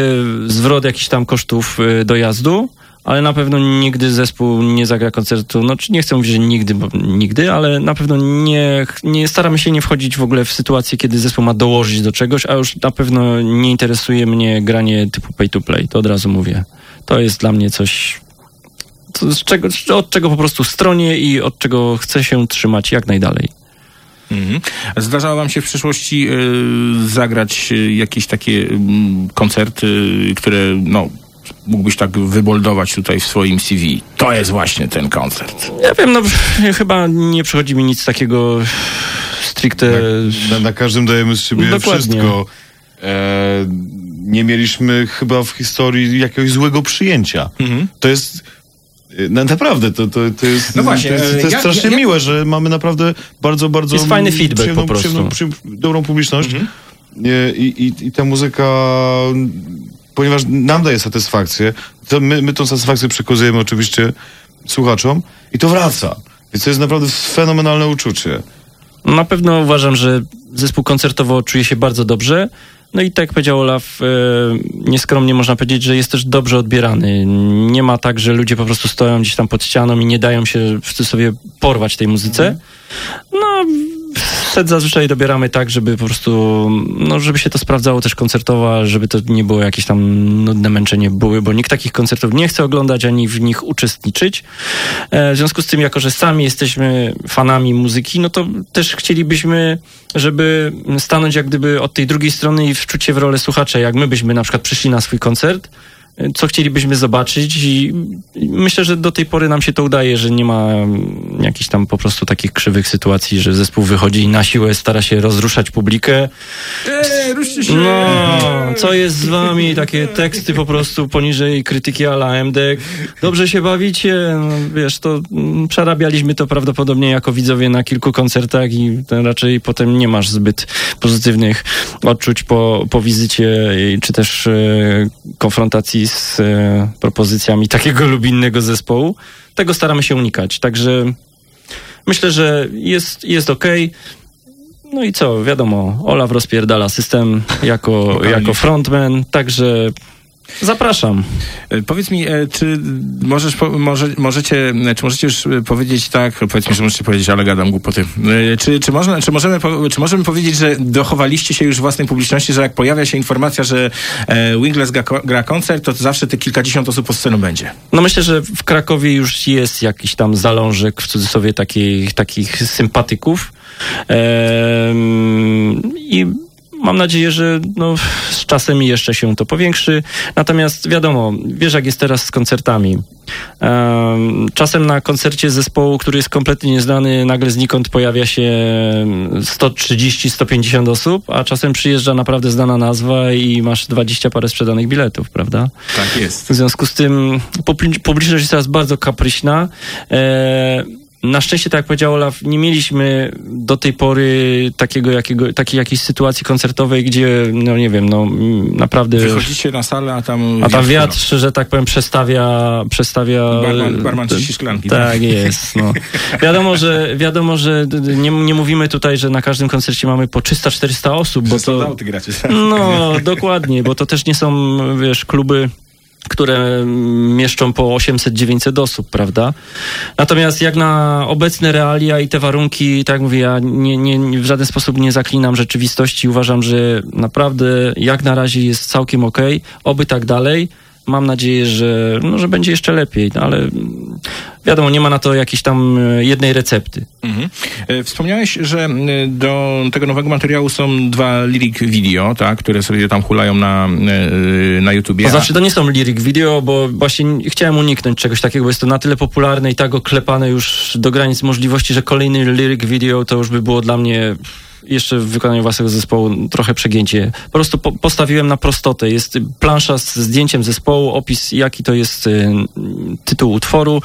zwrot jakichś tam kosztów y, dojazdu, ale na pewno nigdy zespół nie zagra koncertu, no nie chcę mówić, że nigdy, bo nigdy, ale na pewno nie, nie staramy się nie wchodzić w ogóle w sytuację, kiedy zespół ma dołożyć do czegoś, a już na pewno nie interesuje mnie granie typu pay to play, to od razu mówię. To jest dla mnie coś, co, z czego, od czego po prostu stronię i od czego chcę się trzymać jak najdalej. Mhm. Zdarzało wam się w przyszłości y, zagrać y, jakieś takie mm, koncerty, które no, mógłbyś tak wyboldować tutaj w swoim CV. To jest właśnie ten koncert. Ja wiem, no [LAUGHS] chyba nie przychodzi mi nic takiego stricte... Na, na każdym dajemy z siebie Dokładnie. wszystko. E, nie mieliśmy chyba w historii jakiegoś złego przyjęcia. To jest... e, Na, naprawdę, to, to, to jest, No właśnie, to jest, to jest jak- strasznie jak- miłe, że mamy naprawdę bardzo, bardzo Jest fajny feedback przyjemną, po prostu. przyjemną, przy, dobrą publiczność. E, I, i, I ta muzyka, ponieważ nam daje satysfakcję, to my, my tą satysfakcję przekazujemy oczywiście słuchaczom i to wraca. Więc to jest naprawdę fenomenalne uczucie. Na pewno uważam, że zespół koncertowo czuje się bardzo dobrze. No i tak jak powiedział Olaf, e, nieskromnie można powiedzieć, że jest też dobrze odbierany. Nie ma tak, że ludzie po prostu stoją gdzieś tam pod ścianą i nie dają się w cudzysłowie porwać tej muzyce. No, set zazwyczaj dobieramy tak, żeby po prostu, no żeby się to sprawdzało też koncertowo, żeby to nie było jakieś tam nudne męczenie były, bo nikt takich koncertów nie chce oglądać, ani w nich uczestniczyć. E, w związku z tym, jako że sami jesteśmy fanami muzyki, no to też chcielibyśmy, żeby stanąć jak gdyby od tej drugiej strony i wczuć się w rolę słuchacza, jak my byśmy na przykład przyszli na swój koncert, co chcielibyśmy zobaczyć i myślę, że do tej pory nam się to udaje, że nie ma jakichś tam po prostu takich krzywych sytuacji, że zespół wychodzi i na siłę stara się rozruszać publikę. Eee, ruszcie się! No, co jest z wami? Takie teksty po prostu poniżej krytyki ala MDek. Dobrze się bawicie? No, wiesz, to mm, przerabialiśmy to prawdopodobnie jako widzowie na kilku koncertach i raczej potem nie masz zbyt pozytywnych odczuć po, po wizycie czy też e, z e, propozycjami takiego lub innego zespołu. Tego staramy się unikać. Także myślę, że jest, jest okej. No i co, wiadomo, Olaf rozpierdala system jako, jako frontman, także zapraszam. E, Powiedz mi, e, czy możesz, może, możecie, e, czy możecie już powiedzieć tak, powiedz mi, że możecie powiedzieć, ale gadam głupoty. Czy, czy, można, czy, możemy, czy możemy powiedzieć, że dochowaliście się już własnej publiczności, że jak pojawia się informacja, że Wingless gra, gra koncert, to zawsze te kilkadziesiąt osób po scenę będzie? No myślę, że w Krakowie już jest jakiś tam zalążek, w cudzysłowie, takich, takich sympatyków. Ehm, I mam nadzieję, że no, z czasem jeszcze się to powiększy. Natomiast wiadomo, wiesz jak jest teraz z koncertami. Em, Czasem na koncercie zespołu, który jest kompletnie nieznany, nagle znikąd pojawia się 130-150 osób, a czasem przyjeżdża naprawdę znana nazwa i masz 20 parę sprzedanych biletów, prawda? Tak jest. W związku z tym publi- publiczność jest teraz bardzo kapryśna. Na szczęście, tak jak powiedział Olaf, nie mieliśmy do tej pory takiego, jakiego, takiej jakiejś sytuacji koncertowej, gdzie, no nie wiem, no mm, naprawdę... Wychodzicie na salę, a tam A tam wiatr, że tak powiem, przestawia... przestawia Barman- barman czyści szklanki, Tak, tak? jest. No. [LAUGHS] Wiadomo, że, wiadomo, że nie, nie mówimy tutaj, że na każdym koncercie mamy po 300-400 osób, bo to... Gracie. tak? No, dokładnie, bo to też nie są, wiesz, kluby które mieszczą po 800-900 osób, prawda? Natomiast jak na obecne realia i te warunki, tak jak mówię, ja nie, nie, w żaden sposób nie zaklinam rzeczywistości. Uważam, że naprawdę jak na razie jest całkiem okej. Oby tak dalej. Mam nadzieję, że, no, że będzie jeszcze lepiej, no, ale wiadomo, nie ma na to jakiejś tam e, jednej recepty. Mhm. E, Wspomniałeś, że m, do tego nowego materiału są dwa lyric video, tak, które sobie tam hulają na, e, na YouTubie. To znaczy, to nie są lyric video, bo właśnie chciałem uniknąć czegoś takiego, bo jest to na tyle popularne i tak oklepane już do granic możliwości, że kolejny lyric video to już by było dla mnie jeszcze w wykonaniu własnego zespołu trochę przegięcie. Po prostu po, postawiłem na prostotę. Jest plansza z zdjęciem zespołu, opis jaki to jest y, tytuł utworu.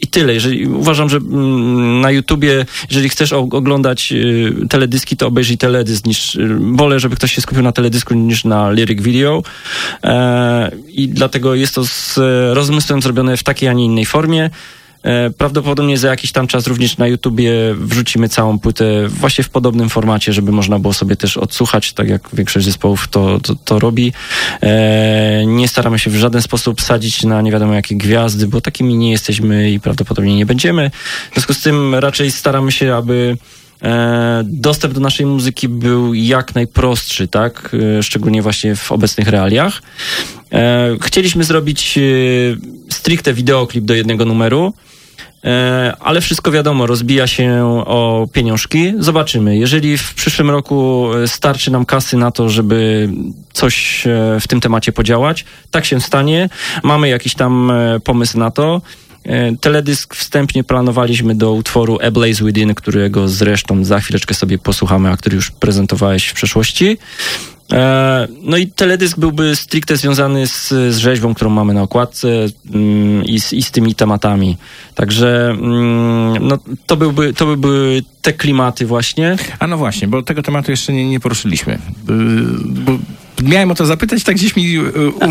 I tyle. Jeżeli, uważam, że mm, na YouTubie, jeżeli chcesz oglądać y, teledyski, to obejrzyj teledysk niż, y, wolę, żeby ktoś się skupił na teledysku niż na lyric video. E, I dlatego jest to z rozmysłem zrobione w takiej, a nie innej formie. E, Prawdopodobnie za jakiś tam czas również na YouTubie wrzucimy całą płytę właśnie w podobnym formacie, żeby można było sobie też odsłuchać, tak jak większość zespołów to, to, to robi. E, nie staramy się w żaden sposób sadzić na nie wiadomo jakie gwiazdy, bo takimi nie jesteśmy i prawdopodobnie nie będziemy. W związku z tym raczej staramy się, aby e, dostęp do naszej muzyki był jak najprostszy, tak? Szczególnie właśnie w obecnych realiach. Chcieliśmy zrobić stricte wideoklip do jednego numeru, ale wszystko wiadomo, rozbija się o pieniążki. Zobaczymy. Jeżeli w przyszłym roku e, starczy nam kasy na to, żeby coś e, w tym temacie podziałać, tak się stanie. Mamy jakiś tam e, pomysł na to. E, Teledysk wstępnie planowaliśmy do utworu A Blaze Within, którego zresztą za chwileczkę sobie posłuchamy, a który już prezentowałeś w przeszłości. E, No i teledysk byłby stricte związany z, z rzeźbą, którą mamy na okładce mm, i, z, i z tymi tematami. Także mm, no, to, byłby, to byłby te klimaty właśnie. A no właśnie, bo tego tematu jeszcze nie, nie poruszyliśmy. Bo miałem o to zapytać, tak gdzieś mi y, umknął.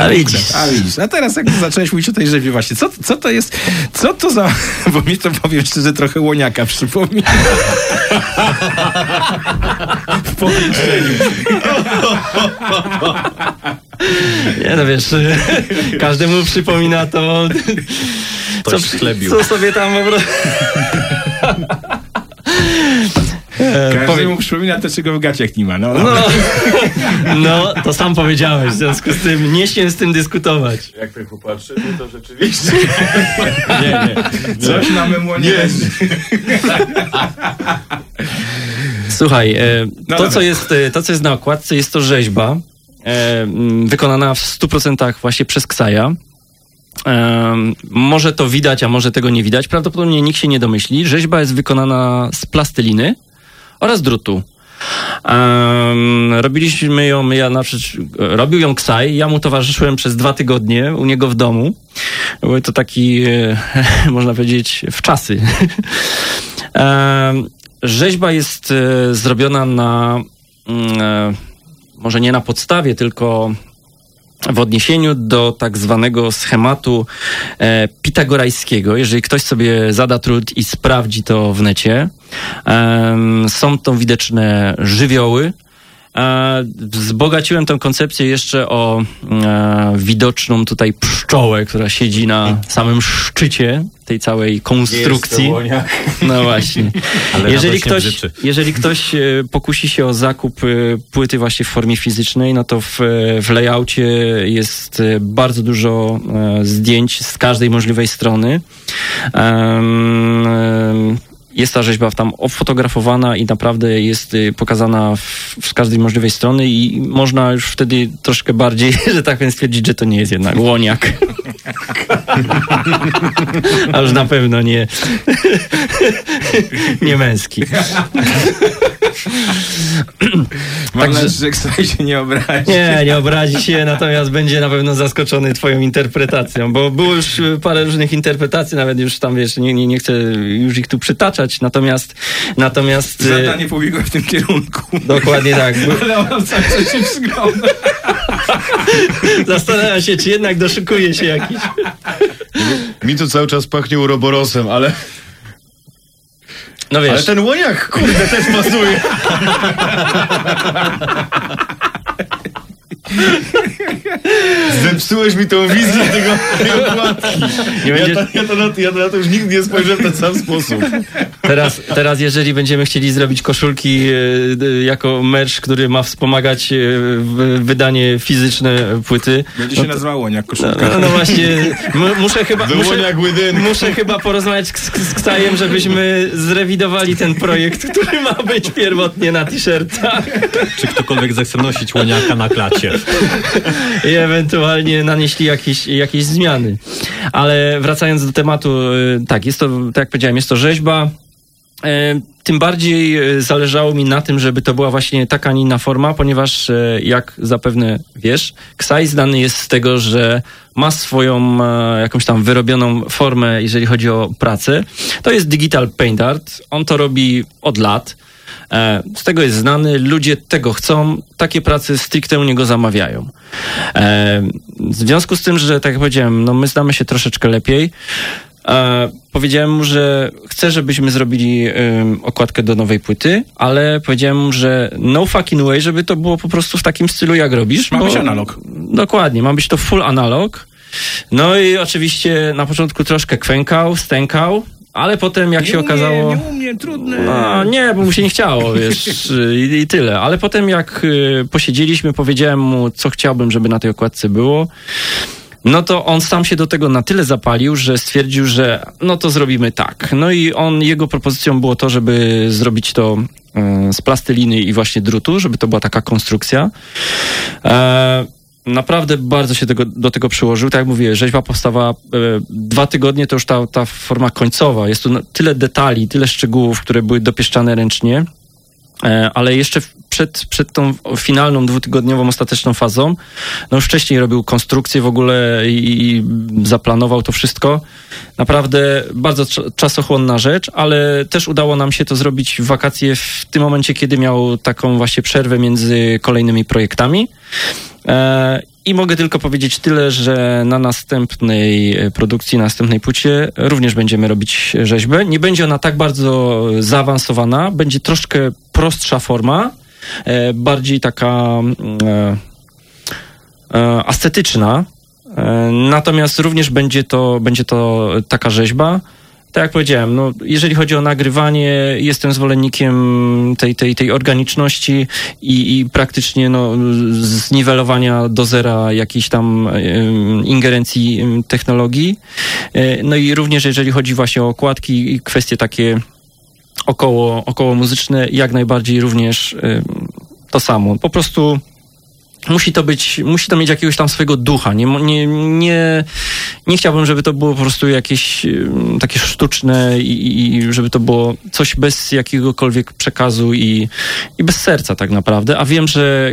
A. A teraz jak zacząłeś mówić o tej rzeźbie właśnie, co, co to jest, co to za, [LAUGHS] bo mi to powiem szczerze trochę łoniaka przypomina. [LAUGHS] w połączeniu. Nie no wiesz, [LAUGHS] każdemu przypomina to, Ktoś schlebił. co sobie tam po prostu... Każdy powiem- mu przypomina to, czego w gaciach nie ma. No, No, [LAUGHS] no, to sam powiedziałeś, w związku z tym nie śmiem z tym dyskutować. Jak tak popatrzę, to, rzeczywiście... [LAUGHS] nie, nie. Coś na memłonie jest. Słuchaj, e, No to, co jest, e, to co jest na okładce jest to rzeźba e, wykonana w 100% właśnie przez Ksaja. E, może to widać, a może tego nie widać. Prawdopodobnie nikt się nie domyśli. Rzeźba jest wykonana z plasteliny oraz drutu. Em, robiliśmy ją, ja na robił ją Ksaj, ja mu towarzyszyłem przez dwa tygodnie u niego w domu. Był to taki, e, [LAUGHS] można powiedzieć, w czasy. [LAUGHS] Em, Rzeźba jest e, zrobiona na, mm, e, może nie na podstawie, tylko w odniesieniu do tak zwanego schematu e, pitagorajskiego. Jeżeli ktoś sobie zada trud i sprawdzi to w necie, em, są to widoczne żywioły. Wzbogaciłem tę koncepcję jeszcze o e, widoczną tutaj pszczołę, która siedzi na samym szczycie tej całej konstrukcji. No właśnie. [LAUGHS] Ale jeżeli ktoś, jeżeli ktoś pokusi się o zakup e, płyty właśnie w formie fizycznej, no to w, e, w layoutie jest bardzo dużo zdjęć z każdej możliwej strony. Em, jest ta rzeźba tam ofotografowana i naprawdę jest y, pokazana w, z każdej możliwej strony i można już wtedy troszkę bardziej, [LAUGHS] że tak powiem, stwierdzić, że to nie jest jednak łoniak. [LAUGHS] A już na pewno nie [LAUGHS] nie męski. Mam nadzieję, że się nie obrazi. Nie, nie obrazi się, natomiast będzie na pewno zaskoczony twoją interpretacją, bo było już y, parę różnych interpretacji, nawet już tam, wiesz, nie, nie, nie chcę już ich tu przytaczać, natomiast natomiast... y, Zadanie pobiegło w tym kierunku. Dokładnie tak. [LAUGHS] Ale on cały czas się przygląda. [LAUGHS] Zastanawiam się, czy jednak doszukuje się jakiś... Mi to cały czas pachnie uroborosem, ale... No wiesz. Ale ten łoniak, kurde, też pasuje. [LAUGHS] [LAUGHS] Zepsułeś mi tą wizję tego, tej okładki. Ja, to, ja, to na, ja to na to już nigdy nie spojrzałem w ten sam sposób. Teraz, teraz jeżeli będziemy chcieli zrobić koszulki e, jako merch, który ma wspomagać e, wydanie fizyczne płyty... Będzie no się to- nazywała łoniak No, koszulka. no, no właśnie, m- muszę chyba, muszę, muszę chyba porozmawiać z, z Ksajem, żebyśmy zrewidowali ten projekt, który ma być pierwotnie na t-shirtach Czy ktokolwiek zechce nosić łoniaka na klacie? I ewentualnie nanieśli jakieś, jakieś zmiany. Ale wracając do tematu, y, tak, jest to, tak jak powiedziałem, jest to rzeźba. E, Tym bardziej e, zależało mi na tym, żeby to była właśnie taka, a nie inna forma, ponieważ e, jak zapewne wiesz, Ksaj znany jest z tego, że ma swoją jakąś tam wyrobioną formę, jeżeli chodzi o pracę. To jest digital paint art. On to robi od lat. E, Z tego jest znany, ludzie tego chcą, takie prace stricte u niego zamawiają. E, W związku z tym, że tak jak powiedziałem, no my znamy się troszeczkę lepiej, e, powiedziałem mu, że chcę, żebyśmy zrobili okładkę do nowej płyty, ale powiedziałem mu, że no fucking way, żeby to było po prostu w takim stylu, jak robisz. Ma bo- być analog. Dokładnie, ma być to full analog. No i oczywiście na początku troszkę kwękał, stękał, ale potem jak się okazało... Nie, nie umiem, trudne. No, nie, bo mu się nie chciało, wiesz, i, i tyle. Ale potem jak y, posiedzieliśmy, powiedziałem mu, co chciałbym, żeby na tej okładce było. No to on sam się do tego na tyle zapalił, że stwierdził, że no to zrobimy tak. No i on, jego propozycją było to, żeby zrobić to y, z plasteliny i właśnie drutu, żeby to była taka konstrukcja. E, Naprawdę bardzo się tego, do tego przyłożył. Tak jak mówię, rzeźba powstała e, dwa tygodnie, to już ta, ta forma końcowa. Jest tu tyle detali, tyle szczegółów, które były dopieszczane ręcznie. E, ale jeszcze w- przed, przed tą finalną dwutygodniową ostateczną fazą, no już wcześniej robił konstrukcję w ogóle i, i zaplanował to wszystko. Naprawdę bardzo cza- czasochłonna rzecz, ale też udało nam się to zrobić w wakacje w tym momencie, kiedy miał taką właśnie przerwę między kolejnymi projektami. E, I mogę tylko powiedzieć tyle, że na następnej e, produkcji, na następnej płycie również będziemy robić rzeźbę. Nie będzie ona tak bardzo zaawansowana, będzie troszkę prostsza forma, bardziej taka mm, e, e. E, Natomiast również będzie to, będzie to taka rzeźba. tak jak powiedziałem, no, jeżeli chodzi o nagrywanie, jestem zwolennikiem tej, tej, tej organiczności i, i praktycznie no, zniwelowania do zera jakiejś tam ingerencji technologii. E, No i również jeżeli chodzi właśnie o okładki i kwestie takie około, około muzyczne, jak najbardziej również em, to samo. Po prostu musi to być, musi to mieć jakiegoś tam swojego ducha. Nie, nie, nie, nie chciałbym, żeby to było po prostu jakieś em, takie sztuczne i, i żeby to było coś bez jakiegokolwiek przekazu i, i bez serca tak naprawdę. A wiem, że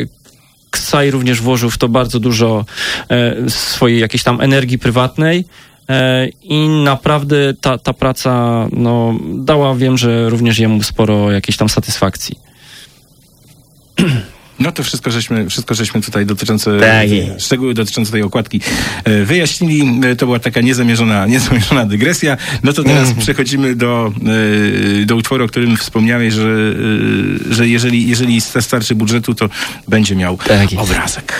Ksaj również włożył w to bardzo dużo e, swojej jakiejś tam energii prywatnej. E, I naprawdę ta, ta praca no, dała, wiem, że również jemu sporo jakiejś tam satysfakcji. [CLEARS THROAT] No to wszystko żeśmy, wszystko żeśmy tutaj dotyczące, Tak jest. szczegóły dotyczące tej okładki e, wyjaśnili. E, To była taka niezamierzona, [LAUGHS] niezamierzona dygresja. No to teraz Mhm. przechodzimy do, e, do utworu, o którym wspomniałeś, że, e, że jeżeli, jeżeli starczy budżetu, to będzie miał Tak jest. obrazek.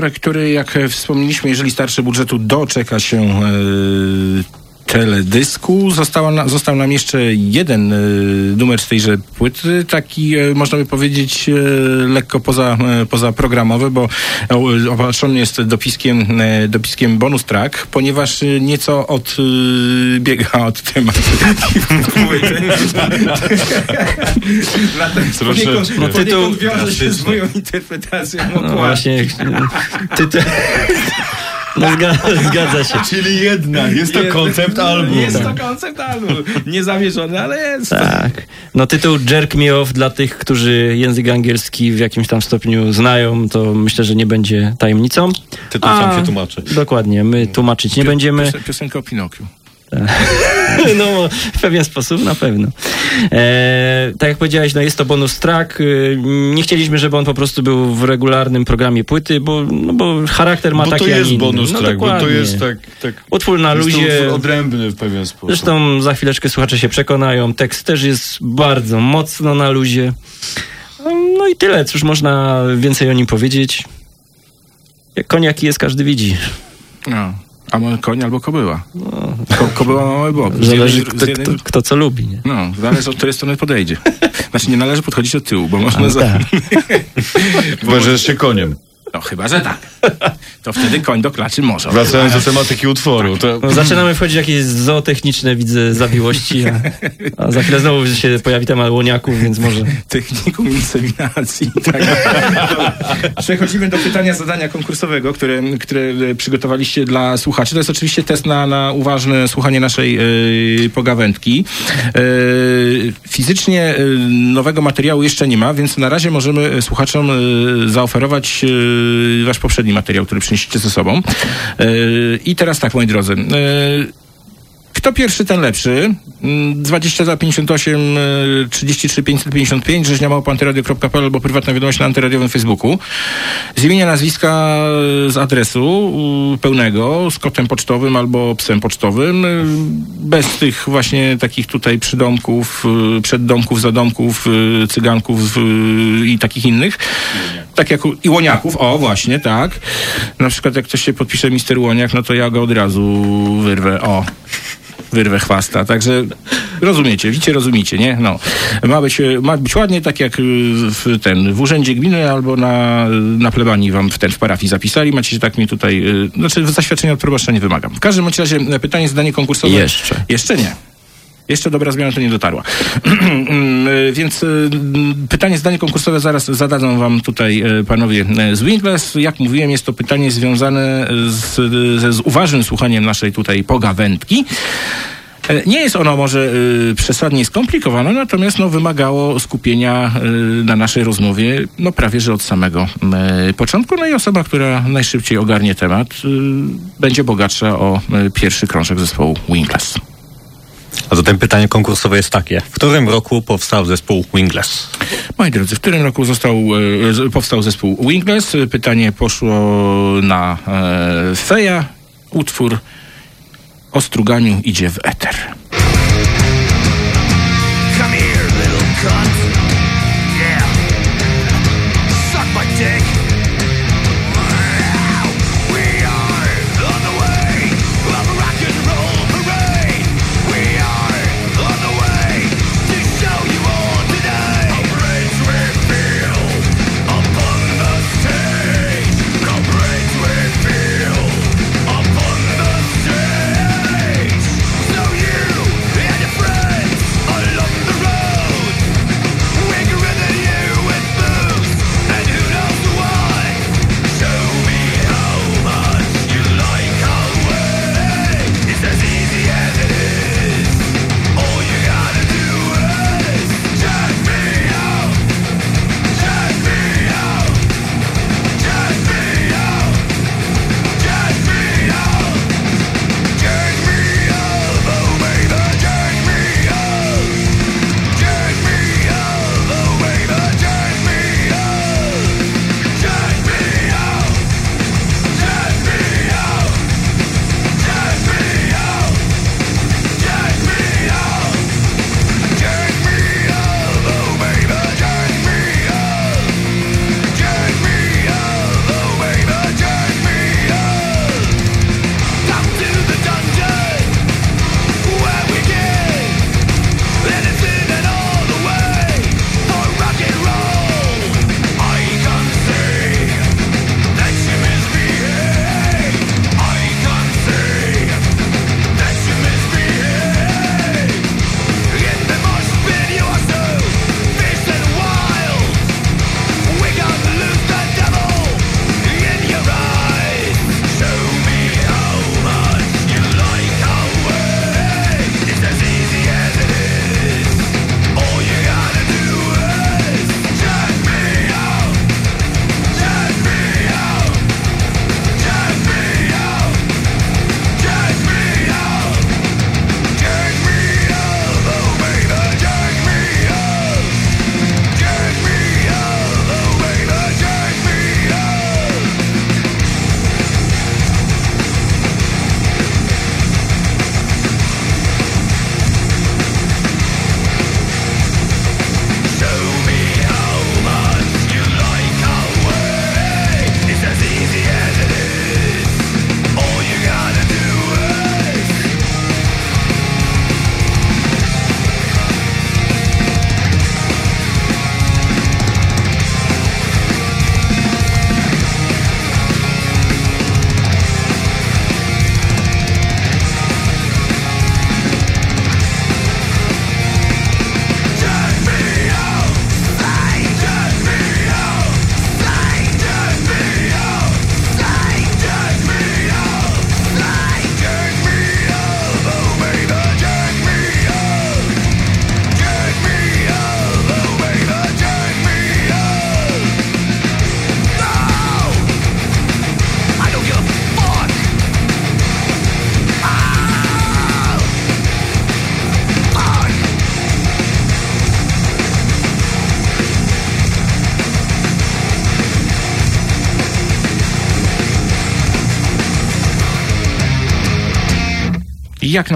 Numer, który, jak wspomnieliśmy, jeżeli starszy budżetu doczeka się e, teledysku. Została na, został nam jeszcze jeden e, numer z tejże płyty, taki e, można by powiedzieć e, lekko poza, e, pozaprogramowy, bo e, opatrzony jest dopiskiem, dopiskiem bonus track, ponieważ nieco odbiega od tematu. Natomiast Troszeczkę. poniekąd- tytuł wiąże się z moją interpretacją No właśnie, tytuł, [LAUGHS] No zgadza, [LAUGHS] zgadza się. Czyli jednak, jest to Jest- koncept album. Jest to koncept album. Niezamierzony, ale jest. Tak. No tytuł Jerk Me Off dla tych, którzy język angielski w jakimś tam stopniu znają, to myślę, że nie będzie tajemnicą. Tytuł sam się tłumaczy. Dokładnie, my tłumaczyć nie będziemy. Pios- Piosenka o Pinokiu. [LAUGHS] No, w pewien sposób, na pewno. E, tak jak powiedziałeś, no jest to bonus track. Y, Nie chcieliśmy, żeby on po prostu był w regularnym programie płyty, bo, no bo charakter ma Bo taki, to jest bonus no, track, bo to jest tak... tak Utwór na luzie. utwór odrębny w pewien sposób. Zresztą za chwileczkę słuchacze się przekonają. Tekst też jest bardzo mocno na luzie. No i tyle. Cóż można więcej o nim powiedzieć? Jak koniaki jest, każdy widzi. No. A może koń albo kobyła. Ko, kobyła ma mały bok. Z Zależy, kto, jednej- kto, kto co lubi. Nie? No, zależy od której strony podejdzie. Znaczy nie należy podchodzić od tyłu, bo można... A, za... tak. [LAUGHS] Że jest się koniem. No chyba, że tak. To wtedy koń do klaczy może. Wracając do tematyki utworu. To... No, zaczynamy wchodzić w jakieś zootechniczne, widzę, zawiłości, a, a za chwilę znowu się pojawi temat łoniaków, więc może... Technikum inseminacji. Tak. Przechodzimy do pytania zadania konkursowego, które, które e, przygotowaliście dla słuchaczy. To jest oczywiście test na, na uważne słuchanie naszej e, pogawędki. E, fizycznie e, nowego materiału jeszcze nie ma, więc na razie możemy słuchaczom zaoferować wasz poprzedni materiał, który przynieśliście ze sobą. E, I teraz tak, moi drodzy. E, kto pierwszy, ten lepszy. Mm, 20 za 58 e, 33 555 rzeźniamałpanteradio.pl albo prywatna wiadomość na antyradiowym Facebooku. Z imienia, nazwiska, e, z adresu pełnego, z kodem pocztowym albo psem pocztowym. e, Bez tych właśnie takich tutaj przydomków, e, przeddomków, zadomków, cyganków i takich innych. Tak jak i łoniaków, o właśnie, tak. Na przykład jak ktoś się podpisze Mister Łoniak, no to ja go od razu wyrwę, o wyrwę chwasta. Także rozumiecie, widzicie, rozumiecie, nie? No. Ma być, e, ma być ładnie, tak jak y, w ten, w urzędzie gminy albo na, na plebanii wam w ten, w parafii zapisali. Macie się tak mi tutaj, y, znaczy zaświadczenia od proboszcza nie wymagam. W każdym razie e, pytanie, zadanie konkursowe. Jeszcze. Jeszcze nie. Jeszcze dobra zmiana to nie dotarła. Y, [CLEARS THROAT] Więc y, pytanie, zdanie konkursowe zaraz zadadzą wam tutaj y, panowie y, z Wingless. Jak mówiłem, jest to pytanie związane z, z uważnym słuchaniem naszej tutaj pogawędki. Nie jest ono może y, przesadnie skomplikowane, natomiast no, wymagało skupienia y, na naszej rozmowie no, prawie że od samego y, początku. No i osoba, która najszybciej ogarnie temat, będzie bogatsza o pierwszy krążek zespołu Wingless. A zatem pytanie konkursowe jest takie. W którym roku powstał zespół Wingless? Moi drodzy, w którym roku został, e, powstał zespół Wingless? Pytanie poszło na e, Feja. Utwór o struganiu idzie w eter. Come here, little cunt.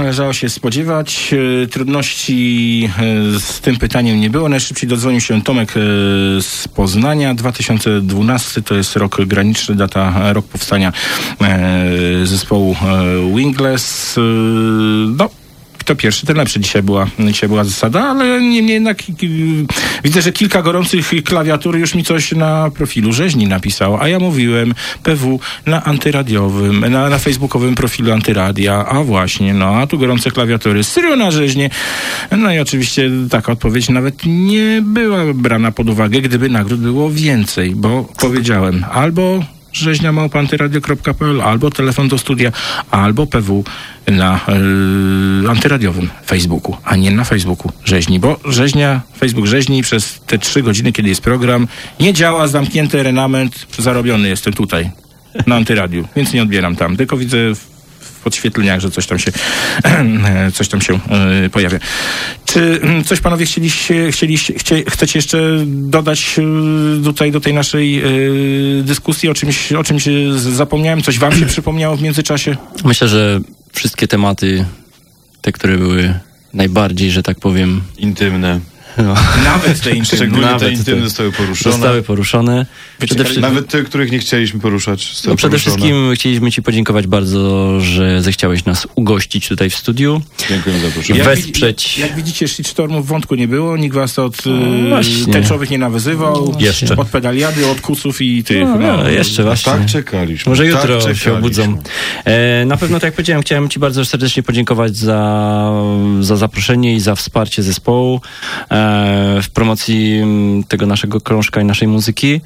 Należało się spodziewać, e, trudności e, z tym pytaniem nie było. Najszybciej dodzwonił się Tomek e, z Poznania. 2012 to jest rok graniczny, data, rok powstania zespołu Wingless. No, kto pierwszy, ten lepszy. Dzisiaj była, dzisiaj była zasada, ale niemniej jednak y, widzę, że kilka gorących klawiatur już mi coś na profilu rzeźni napisało, a ja mówiłem PW na antyradiowym, na, na facebookowym profilu antyradia, a właśnie, no, a tu gorące klawiatury, serio na rzeźnie. No i oczywiście taka odpowiedź nawet nie była brana pod uwagę, gdyby nagród było więcej, bo powiedziałem albo rzeźnia małpantyradio.pl, albo telefon do studia, albo PW na y, antyradiowym Facebooku, a nie na Facebooku rzeźni, bo rzeźnia, Facebook rzeźni przez te trzy godziny, kiedy jest program, nie działa, zamknięty renament, zarobiony jestem tutaj, na antyradiu, więc nie odbieram tam, tylko widzę podświetleniach, że coś tam się [CLEARS THROAT] coś tam się y, pojawia. Czy mm, coś panowie chcieliście, chcieliście, chcie, chcecie jeszcze dodać y, tutaj do tej naszej y, dyskusji o czymś, o czymś zapomniałem? Coś wam się [CLEARS THROAT] przypomniało w międzyczasie? Myślę, że wszystkie tematy, te, które były najbardziej, że tak powiem... Intymne. No. Nawet te intymne. Szczególnie te Nawet intymne zostały poruszone. Zostały poruszone. Przede wszystkim, Nawet te, których nie chcieliśmy poruszać, no przede poruszone. wszystkim chcieliśmy Ci podziękować bardzo, że zechciałeś nas ugościć tutaj w studiu. Dziękuję za zaproszenie. wesprzeć. Jak, jak widzicie, shitstormów w wątku nie było, nikt was od No y, teczowych nie nawyzywał. Jeszcze. Od pedaliady, od kusów i tych. No, No, jeszcze właśnie. Tak czekaliśmy. Może tak jutro czekaliśmy. się obudzą. E, na pewno, tak jak powiedziałem, chciałem Ci bardzo serdecznie podziękować za, za zaproszenie i za wsparcie zespołu e, w promocji m, tego naszego krążka i naszej muzyki.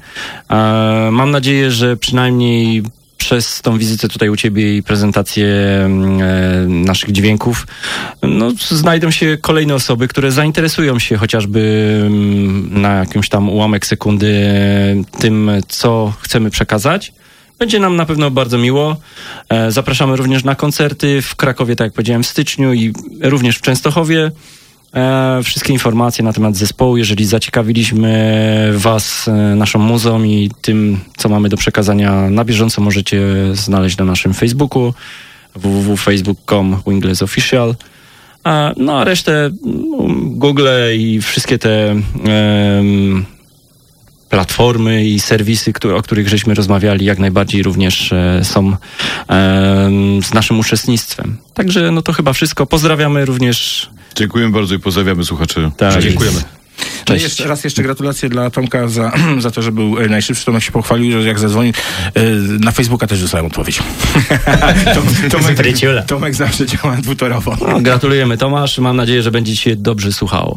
E, mam nadzieję, że przynajmniej przez tą wizytę tutaj u Ciebie i prezentację mm, e, naszych dźwięków, no, znajdą się kolejne osoby, które zainteresują się chociażby mm, na jakimś tam ułamek sekundy tym, co chcemy przekazać. Będzie nam na pewno bardzo miło. E, Zapraszamy również na koncerty w Krakowie, tak jak powiedziałem, w styczniu i również w Częstochowie. E, Wszystkie informacje na temat zespołu, jeżeli zaciekawiliśmy Was e, naszą muzą i tym, co mamy do przekazania na bieżąco, możecie znaleźć na naszym Facebooku www.facebook.com Wingless Official. A, No a resztę no, Google i wszystkie te platformy i serwisy, które, o których żeśmy rozmawiali, jak najbardziej również e, są z naszym uczestnictwem. Także no to chyba wszystko. Pozdrawiamy również. Dziękujemy bardzo i pozdrawiamy słuchaczy. Tak. Dziękujemy. No i jeszcze, raz jeszcze gratulacje dla Tomka za, [CLEARS THROAT] za to, że był e, najszybszy. Tomek się pochwalił, że jak zadzwonił, e, na Facebooka też dostałem odpowiedź. [LAUGHS] Tom- Tomek, Tomek zawsze działa dwutorowo. No, gratulujemy Tomasz. Mam nadzieję, że będzie Ci się dobrze słuchało.